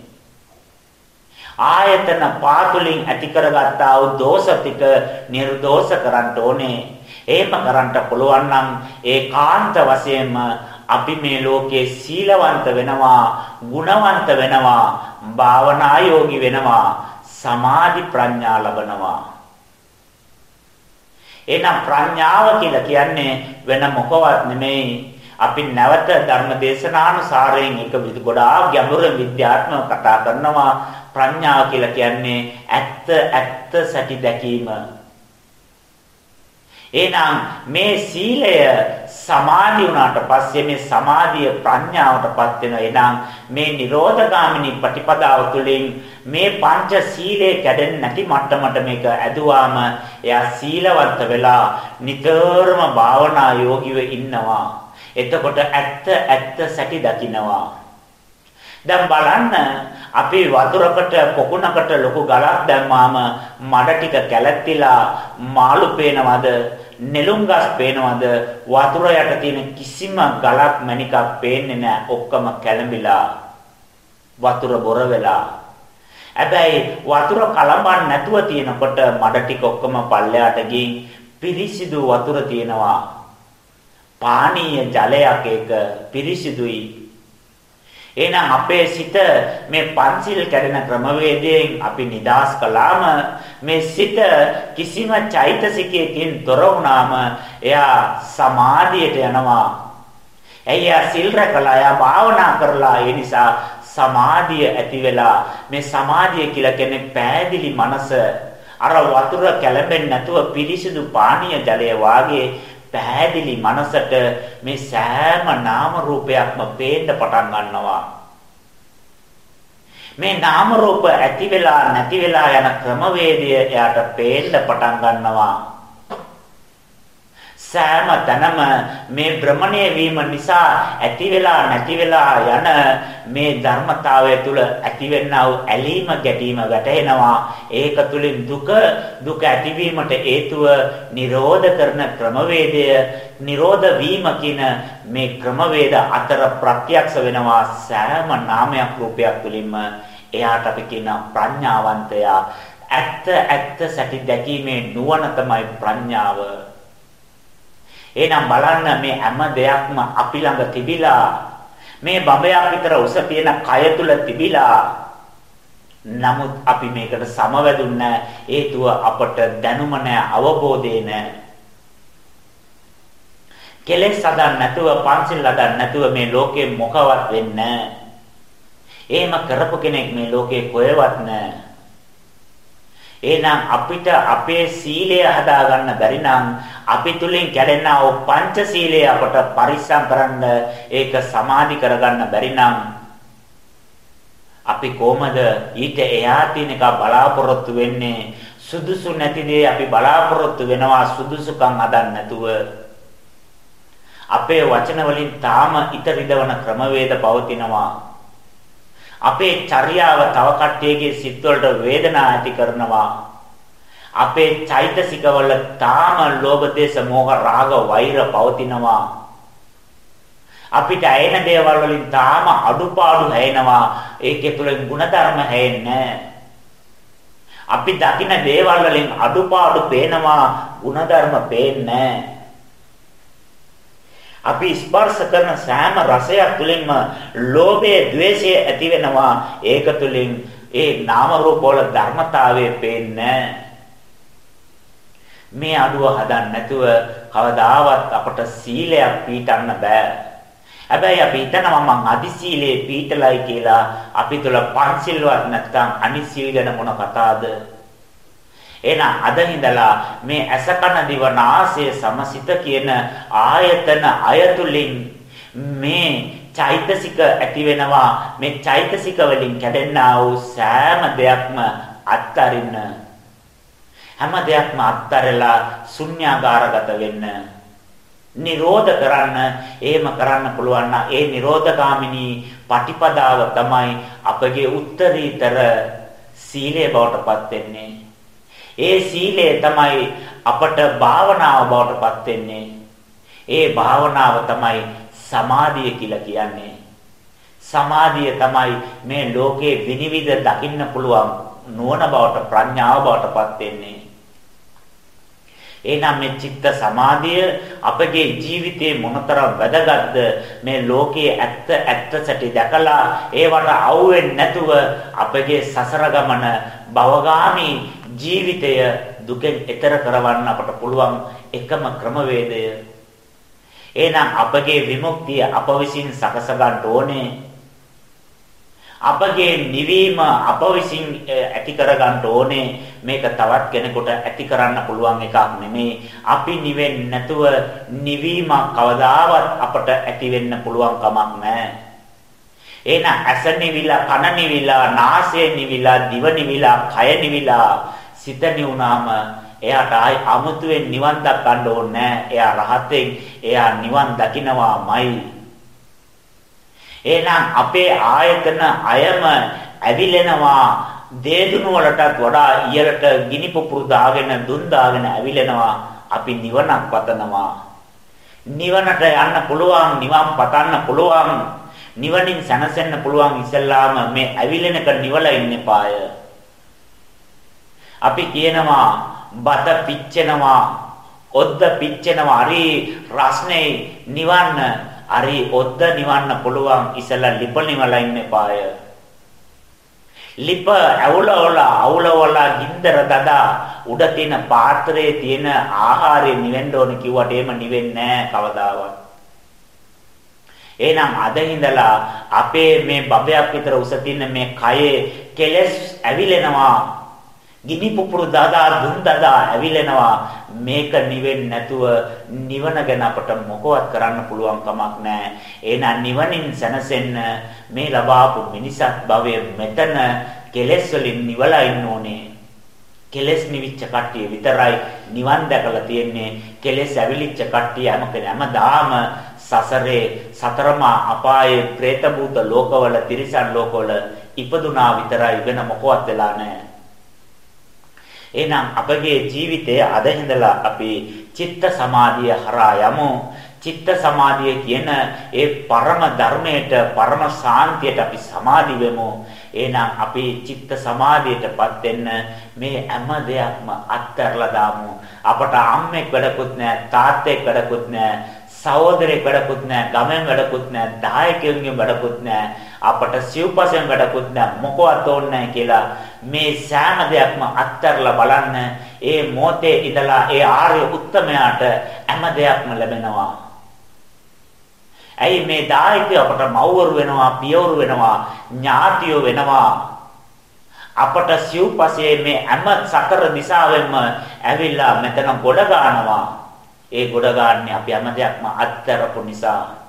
ආයතන පාතුලින් ඇති කරගත්තා වූ දෝෂ ටික නිර්දෝෂ කරන්න ඕනේ. එහෙම කරන්න පුළුවන් නම් ඒකාන්ත වශයෙන්ම අපි මේ ලෝකයේ සීලවන්ත වෙනවා, ගුණවන්ත වෙනවා, භාවනා යෝගී වෙනවා, සමාධි ප්‍රඥා ලබනවා. එහෙනම් ප්‍රඥාව කියලා කියන්නේ වෙන මොකවත් නෙමෙයි. අපි නැවත ධර්ම දේශනානුසාරයෙන් එක ගොඩාක් ගැඹුරු විද්‍යාත්මක කතා කරනවා ප්‍රඥාව කියලා කියන්නේ ඇත්ත ඇත්ත සැටි දැකීම. එහෙනම් මේ සීලය සමාධි වුණාට පස්සේ මේ සමාධිය ප්‍රඥාවටපත් වෙනවා. එහෙනම් මේ නිරෝධගාමිනී ප්‍රතිපදාව තුළින් මේ පංච සීලේ කැඩෙන්නේ නැති මට්ටමට මේක ඇදුවාම එයා සීලවන්ත වෙලා නිතරම භාවනා යෝගීව ඉන්නවා. එතකොට ඇත්ත ඇත්ත සැටි දකින්නවා. දැන් බලන්න අපි වතුරකට පොකුණකට ලොකු ගලක් දැම්මාම මඩ ටික කැළැත්තිලා මාළු පේනවද නෙළුම් ගස් පේනවද වතුර යට තියෙන කිසිම ගලක් මණිකක් පේන්නේ නැහැ ඔක්කොම කැළඹිලා වතුර බොර වෙලා. හැබැයි වතුර කලඹන් නැතුව තියෙනකොට මඩ ටික ඔක්කොම පල්ලයට ගින් පිරිසිදු වතුර තියෙනවා. පානීය ජලයක් ඒක පිරිසිදුයි. එහෙනම් අපේ සිත මේ පංචිල් කැඩෙන ක්‍රමවේදයෙන් අපි නිදාස් කළාම මේ සිත කිසිම චෛතසිකයකින් තොර වුණාම එයා සමාධියට යනවා. ඇයි එයා සිල් රැකලා එයා භාවනා කරලා ඒ නිසා සමාධිය ඇති වෙලා මේ සමාධිය කියලා කියන්නේ පෑදිලි මනස අර වතුර කැළඹෙන්නේ නැතුව පිරිසිදු පානීය ජලය වාගේ පැහැදිලි මනසට මේ සෑම නාම රූපයක්ම පේන්න පටන් ගන්නවා. මේ නාම රූප ඇති වෙලා නැති වෙලා යන ක්‍රමවේදය එයාට පේන්න පටන් ගන්නවා. සෑම තැනම මේ භ්‍රමණය වීම නිසා ඇති වෙලා නැති වෙලා යන මේ ධර්මතාවය තුල ඇතිවෙනා වූ ඇලීම ගැටීම වැටහෙනවා. ඒක තුලින් දුක දුක ඇතිවීමට හේතුව නිරෝධ කරන ක්‍රමවේදය නිරෝධ වීම කියන මේ ක්‍රමවේද අතර ප්‍රත්‍යක්ෂ වෙනවා සෑම නාමයක් රූපයක් තුලින්ම එයාට අපි කියන ප්‍රඥාවන්තයා ඇත්ත ඇත්ත සැටි දැකීමේ නුවණ තමයි ප්‍රඥාව. එහෙනම් බලන්න මේ හැම දෙයක්ම අපි ළඟ තිබිලා මේ බඹයක් විතර උස තියෙන කය තුල තිබිලා නමුත් අපි මේකට සමවැදුන්න හේතුව අපට දැනුම නැහැ අවබෝධය නැහැ කෙලෙස් හදන්න නැතුව පන්සිල් හදන්න නැතුව මේ ලෝකේ මොකවත් වෙන්නේ නැහැ. එහෙම කරපු කෙනෙක් මේ ලෝකේ කොහෙවත් නැහැ. එහෙනම් අපිට අපේ සීලය හදාගන්න බැරි නම් අපි තුලින් කැඩෙනා වූ පංච සීලය අපට පරිස්සම් කරන්න ඒක සමාධි කරගන්න බැරි නම් අපි කොහමද ඊට එහා තියෙන එක බලාපොරොත්තු වෙන්නේ? සුදුසු නැති දේ අපි බලාපොරොත්තු වෙනවා සුදුසුකම් හදන්න නැතුව. අපේ වචන වලින් තාම ඊට රිදවන ක්‍රමවේද පවතිනවා. අපේ චර්යාව තව කට්ටියගේ සිත් වලට වේදනා ඇති කරනවා. අපේ චෛතසිකවල තාම ලෝභ දේශ මොහ රාග වෛර පවතිනවා. අපිට ඇයෙන දේවල් වලින් තාම අඩුපාඩු හැෙනවා ඒකේ තුලින් ಗುಣධර්ම හැෙන්නේ අපි දකින දේවල් වලින් අඩුපාඩු පේනවා ಗುಣධර්ම පේන්නේ අපි ස්පර්ශ කරන සෑම රසයක් තුලින්ම ලෝභය ద్వේෂය ඇති වෙනවා. ඒක තුලින් ඒ නාම රූප වල ධර්මතාවය පේන්නේ මේ අඩුව හදන්න නැතුව කවදාවත් අපට සීලයක් පීටන්න බෑ. හැබැයි අපි හිතනවා මං අදි සීලේ පීටලයි කියලා අපි තුල පන්සිල්වත් නැත්නම් අනිත් සීල් ගැන මොන කතාවද? එහෙනම් අද ඉඳලා මේ ඇස කන දිව නාසය සමසිත කියන ආයතන අයතුලින් මේ චෛතසික ඇති වෙනවා මේ චෛතසික වලින් කැඩෙනා වූ සෑම දෙයක්ම අත්තරින්න හැම දෙයක්ම අත්තරලා ශුන්‍යාගාරගත වෙන්න නිරෝධ කරන්න එහෙම කරන්න පුළුවන් නම් ඒ නිරෝධගාමිනී පටිපදාව තමයි අපගේ උත්තරීතර සීලය බවට පත් වෙන්නේ ඒ සීලය තමයි අපට භාවනාව බවට පත් වෙන්නේ. ඒ භාවනාව තමයි සමාධිය කියලා කියන්නේ. සමාධිය තමයි මේ ලෝකේ විනිවිද දකින්න පුළුවන් නුවණ බවට ප්‍රඥාව බවට පත් වෙන්නේ. එහෙනම් මේ චිත්ත සමාධිය අපගේ ජීවිතයේ මොනතරම් වැදගත්ද මේ ලෝකයේ ඇත්ත ඇත්ත සැටි දැකලා ඒවට අවුෙන්නේ නැතුව අපගේ සසර ගමන භවගාමි ජීවිතය දුකෙන් එතර කරවන්න අපට පුළුවන් එකම ක්‍රමවේදය. එහෙනම් අපගේ විමුක්තිය අප විසින් සකස ගන්න ඕනේ. අපගේ නිවීම අප විසින් ඇති කර ගන්න ඕනේ. මේක තවත් කෙනෙකුට ඇති කරන්න පුළුවන් එකක් නෙමේ. අපි නිවෙන්නේ නැතුව නිවීමක් කවදාවත් අපට ඇති වෙන්න පුළුවන් කමක් නැහැ. එහෙනම් ඇස නිවිලා, කන නිවිලා, නාසය නිවිලා, දිව නිවිලා, කය නිවිලා සිත නිවුනාම එයාට ආයි අමුතුවෙන් නිවන් දක්වන්න ඕනේ එයා රහතෙන් එයා නිවන් දකිනවාමයි. එහෙනම් අපේ ආයතන අයම ඇවිලෙනවා දේදුණු වලටත් වඩා ඉහළට ගිනි පුපුරු දාගෙන දුන් දාගෙන ඇවිලෙනවා. අපි නිවනක් පතනවා. නිවනට යන්න පුළුවන් නිවන් පතන්න පුළුවන්. නිවනින් සැනසෙන්න පුළුවන් ඉස්සල්ලාම මේ ඇවිලෙනක නිවලා ඉන්න පාය. අපි කියනවා බත පිච්චෙනවා, ඔද්ද පිච්චෙනවා, හරි රස්නේ නිවන්න, හරි ඔද්ද නිවන්න පුළුවන්. ඉස්සල්ලා ලිප නිවලා ඉන්න පාය. ලිප ඇවුලවල අවුලවල ගින්දර දදා උඩ තියෙන පාත්‍රයේ තියෙන ආහාරය නිවෙන්න ඕන කිව්වට එහෙම නිවෙන්නේ නැහැ කවදාවත්. එහෙනම් අද ඉඳලා අපේ මේ බබයක් විතර උස තියෙන මේ කයේ කෙලස් ඇවිලෙනවා. ගිනි පුපුරු දාදා දුන් දාදා ඇවිලෙනවා. මේක නිවෙන්නේ නැතුව නිවන ගැන අපට මොකවත් කරන්න පුළුවන් කමක් නැහැ. එහෙනම් නිවනින් සැනසෙන්න මේ ලබාපු මිනිසත් භවයේ මෙතන කෙලස් වලින් නිවලා ඉන්න ඕනේ. කෙලස් නිවිච්ච කට්ටිය විතරයි නිවන් දැකලා තියෙන්නේ. කෙලස් ඇවිලිච්ච කට්ටිය හැම කෙනාම සසරේ සතරමා අපායේ പ്രേත භූත ලෝකවල තිරිසන් ලෝකවල ඉපදුනා විතරයි වෙන මොකවත් වෙලා නැහැ. එහෙනම් අපගේ ජීවිතයේ අද ඉඳලා අපි චිත්ත සමාධිය හරහා යමු. චිත්ත සමාධිය කියන ඒ පරම ධර්මයට පරම සාන්තියට අපි සමාදි වෙමු. එහෙනම් අපි චිත්ත සමාධියටපත් වෙන්න මේ හැම දෙයක්ම අත්හැරලා දාමු. අපට අම්මෙක් වැඩකුත් නැහැ, තාත්තෙක් වැඩකුත් නැහැ. සහෝදරයෙක් වැඩකුත් නැහැ, ගමෙන් වැඩකුත් නැහැ, දායකයන්ගෙන් වැඩකුත් නැහැ, අපට සිව්පසෙන් වැඩකුත් නැහැ, මොකවත් ඕනේ නැහැ කියලා මේ සෑම දෙයක්ම අත්හැරලා බලන්න. ඒ මොහොතේ ඉඳලා ඒ ආර්ය උත්තමයාට හැම දෙයක්ම ලැබෙනවා. ඇයි මේ දායකයෝ අපට මව්වරු වෙනවා, පියවරු වෙනවා, ඥාතියෝ වෙනවා. අපට සිව්පසේ මේ හැම සතර දිශාවෙන්ම ඇවිල්ලා මෙතන ගොඩ ගන්නවා. ඒ ගොඩ ගන්න අපි හැම දෙයක්ම අත්තරපු නිසා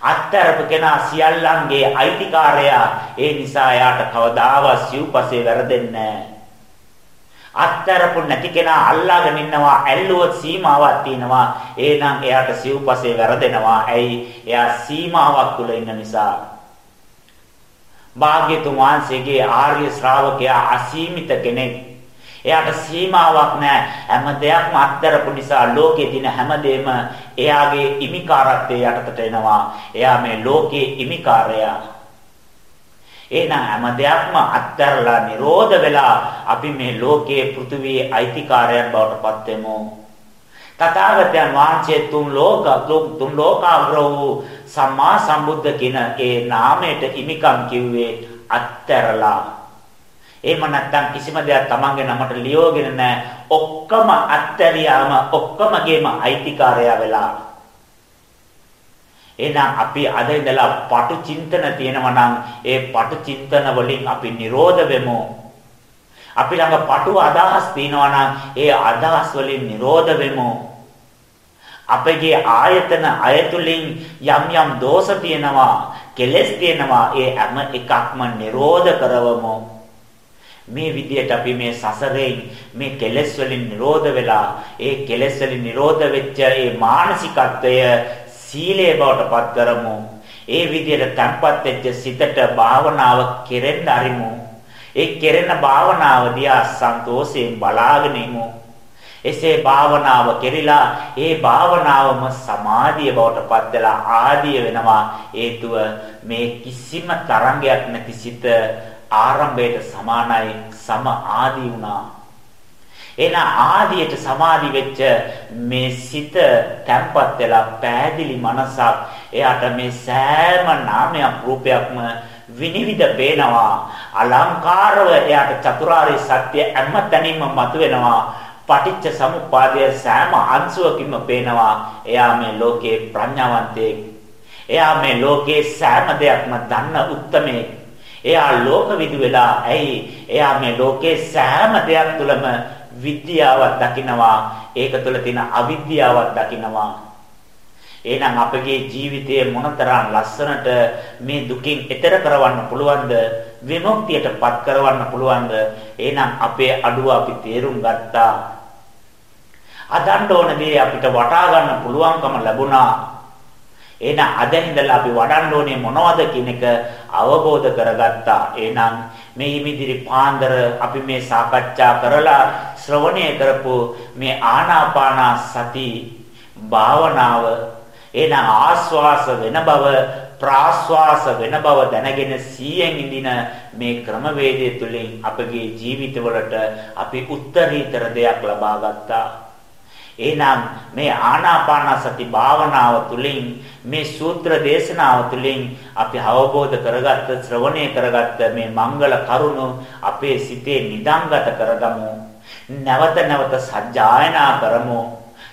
අත්තරපු කෙනා සියල්ලන්ගේ අයිතිකාරයා. ඒ නිසා එයාට කවදාවත් සිව්පසේ වැරදෙන්නේ අත්තරපු නැති කෙනා අල්ලාගෙන ඉන්නවා ඇල්ලුවොත් සීමාවක් තියෙනවා. එහෙනම් එයාට සිව්පසේ වැරදෙනවා. ඇයි? එයා සීමාවක් තුල ඉන්න නිසා. භාග්‍යතුන් වහන්සේගේ ආර්ය ශ්‍රාවකයා අසීමිත කෙනෙක්. එයාට සීමාවක් නැහැ. හැම දෙයක්ම අත්තරපු නිසා ලෝකේ දින හැමදේම එයාගේ ඉමිකාරත්වයේ යටතට එනවා. එයා මේ ලෝකේ ඉමිකාරයා. එහෙනම් හැම දෙයක්ම අත්තරලා නිරෝධ වෙලා අපි මේ ලෝකයේ පෘථිවියේ අයිතිකාරයන් බවට පත් වෙමු. තථාගතයන් වහන්සේ තුන් ලෝක තුන් ලෝකාග්‍රෝ සම්මා සම්බුද්ධ කියන ඒ නාමයට ඉමිකම් කිව්වේ අත්තරලා එහෙම නැත්නම් කිසිම දෙයක් Tamange නමට ලියවගෙන නැහැ. ඔක්කොම අත්තරියාම ඔක්කොමගේම අයිතිකාරයා වෙලා. එහෙනම් අපි අද ඉඳලා පටු චින්තන තියෙනවා නම් ඒ පටු චින්තන වලින් අපි නිරෝධ වෙමු. අපි ළඟ පටු අදහස් තියෙනවා නම් ඒ අදහස් වලින් නිරෝධ වෙමු. අපගේ ආයතන අයතුලින් යම් යම් දෝෂ තියෙනවා, කෙලෙස් තියෙනවා. ඒ හැම එකක්ම නිරෝධ කරවමු. මේ විදියට අපි මේ සසරෙන් මේ කෙලෙස් වලින් නිරෝධ වෙලා ඒ කෙලෙස් වලින් නිරෝධ වෙච්ච ඒ මානසිකත්වය සීලය බවට පත් කරමු. ඒ විදියට තැම්පත් වෙච්ච සිතට භාවනාව කෙරෙන්න අරිමු. ඒ කෙරෙන භාවනාව දිහා සන්තෝෂයෙන් බලාගෙන ඉමු. එසේ භාවනාව කෙරිලා ඒ භාවනාවම සමාධිය බවට පත් වෙලා ආදිය වෙනවා හේතුව මේ කිසිම තරංගයක් නැති සිත ආරම්භයට සමානයි සම ආදී වුණා. එහෙනම් ආදියට සමාදි වෙච්ච මේ සිත තැම්පත් වෙලා පෑදිලි මනසක් එයාට මේ සෑම නාමයක් රූපයක්ම විනිවිද පේනවා. අලංකාරව එයාට චතුරාර්ය සත්‍ය හැමතැනින්ම මතුවෙනවා. පටිච්ච සමුප්පාදය සෑම අංශුවකින්ම පේනවා. එයා මේ ලෝකේ ප්‍රඥාවන්තයෙක්. එයා මේ ලෝකේ සෑම දෙයක්ම දන්න උත්මයෙක් එයා ලෝකවිදු වෙලා ඇයි? එයා මේ ලෝකේ සෑම දෙයක් තුළම විද්‍යාවක් දකිනවා. ඒක තුළ තියෙන අවිද්‍යාවක් දකිනවා. එහෙනම් අපගේ ජීවිතයේ මොනතරම් ලස්සනට මේ දුකින් එතර කරවන්න පුළුවන්ද? විමුක්තියටපත් කරවන්න පුළුවන්ද? එහෙනම් අපේ අඩුව අපි තේරුම් ගත්තා. අදන්න ඕන දේ අපිට වටා ගන්න පුළුවන්කම ලැබුණා. එහෙනම් අද ඉඳලා අපි වඩන්න ඕනේ මොනවද කියන එක අවබෝධ කරගත්තා. එහෙනම් මේ ඉමිදිරි පාන්දර අපි මේ සාකච්ඡා කරලා ශ්‍රවණය කරපු මේ ආනාපාන සති භාවනාව එහෙනම් ආස්වාස වෙන බව ප්‍රාශ්වාස වෙන බව දැනගෙන සීයෙන් ඉඳින මේ ක්‍රමවේදය තුළින් අපගේ ජීවිතවලට අපි උත්තරීතර දෙයක් ලබා ගත්තා. එහෙනම් මේ ආනාපාන සති භාවනාව තුළින් මේ සූත්‍ර දේශනාව තුළින් අපි අවබෝධ කරගත්ත ශ්‍රවණය කරගත්ත මේ මංගල කරුණු අපේ සිතේ නිදංගත කරගමු. නැවත නැවත සජ්ජායනා කරමු.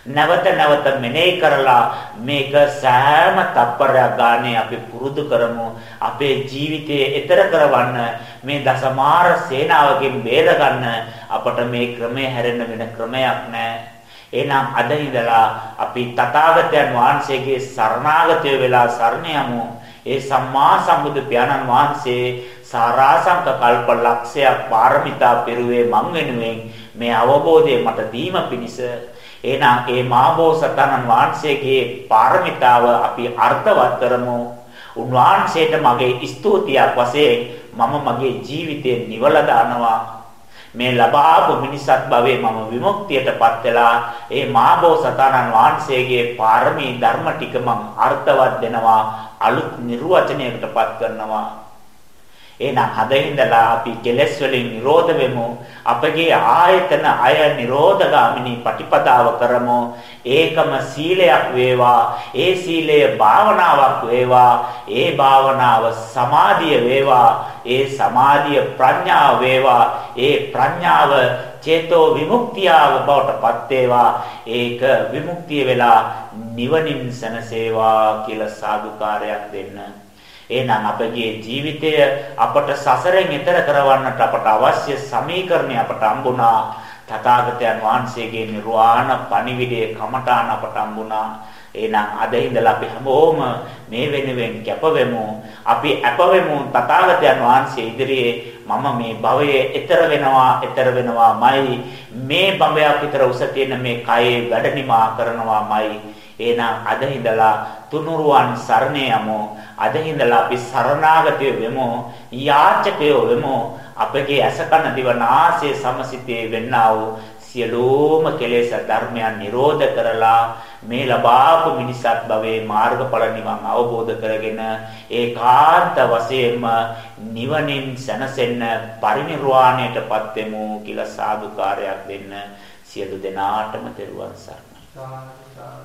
නැවත නැවත මෙනෙහි කරලා මේක සෑම තප්පරයක් ගානේ අපි පුරුදු කරමු අපේ ජීවිතයේ ඈතර කරවන්න මේ දසමාර සේනාවකින් බේර ගන්න අපට මේ ක්‍රමය හැරෙන්න වෙන ක්‍රමයක් නැහැ එහෙනම් අද ඉඳලා අපි තථාගතයන් වහන්සේගේ සරණාගතය වෙලා සරණ යමු. ඒ සම්මා සම්බුදු පියාණන් වහන්සේ සාරාංශක කල්ප ලක්ෂයක් පාරමිතා පෙරුවේ මං වෙනුවෙන් මේ අවබෝධය මට දීම පිණිස එහෙනම් ඒ මාබෝසතනන් වහන්සේගේ පාරමිතාව අපි අර්ථවත් කරමු. උන්වහන්සේට මගේ ස්තුතියක් වශයෙන් මම මගේ ජීවිතේ නිවල දානවා. මේ ලබාපු මිනිසත් භවයේ මම විමුක්තියටපත් වෙලා ඒ මාබෝසතාණන් වහන්සේගේ පාරමී ධර්ම ටික මම අර්ථවත් දෙනවා අලුත් නිර්වචනයකටපත් කරනවා. එහෙනම් හදින්දලා අපි කෙලෙස් වලින් නිරෝධ වෙමු. අපගේ ආයතන අය නිරෝධගාමිනී පටිපදාව කරමු. ඒකම සීලයක් වේවා. ඒ සීලය භාවනාවක් වේවා. ඒ භාවනාව සමාධිය වේවා. ඒ සමාධිය ප්‍රඥාව වේවා. ඒ ප්‍රඥාව චේතෝ විමුක්තියව බවට පත් වේවා. ඒක විමුක්තිය වෙලා නිවනින් සැනසේවා කියලා සාදුකාරයක් දෙන්න. එහෙනම් අපගේ ජීවිතය අපට සසරෙන් එතර කරවන්නට අපට අවශ්‍ය සමීකරණය අපට හම්බුණා. තථාගතයන් වහන්සේගේ නිර්වාණ පණිවිඩයේ කමඨාන අපට හම්බුණා. එහෙනම් අද ඉඳලා අපි හැමෝම මේ වෙනුවෙන් කැපවෙමු. අපි අපවෙමු තථාගතයන් වහන්සේ ඉදිරියේ මම මේ භවයේ ඈතර වෙනවා ඈතර වෙනවාමයි මේ බඹයක් විතර උස තියෙන මේ කයේ වැඩ නිමා කරනවාමයි එහෙනම් අද ඉඳලා තුනුරුවන් සරණ යමු. අද ඉඳලා අපි සරණාගතය වෙමු. යාචකයෝ වෙමු. අපගේ අසකන දිවනාසය සමසිතේ වෙන්නා වූ සියලුම කෙලෙස් ධර්මයන් නිරෝධ කරලා මේ ලබාපු මිනිසත් භවයේ මාර්ගඵල නිවන් අවබෝධ කරගෙන ඒකාන්ත වශයෙන්ම නිවනින් සැනසෙන්න පරිනිර්වාණයටපත් වෙමු කියලා සාදුකාරයක් දෙන්න සියලු දෙනාටම තෙරුවන් සරණයි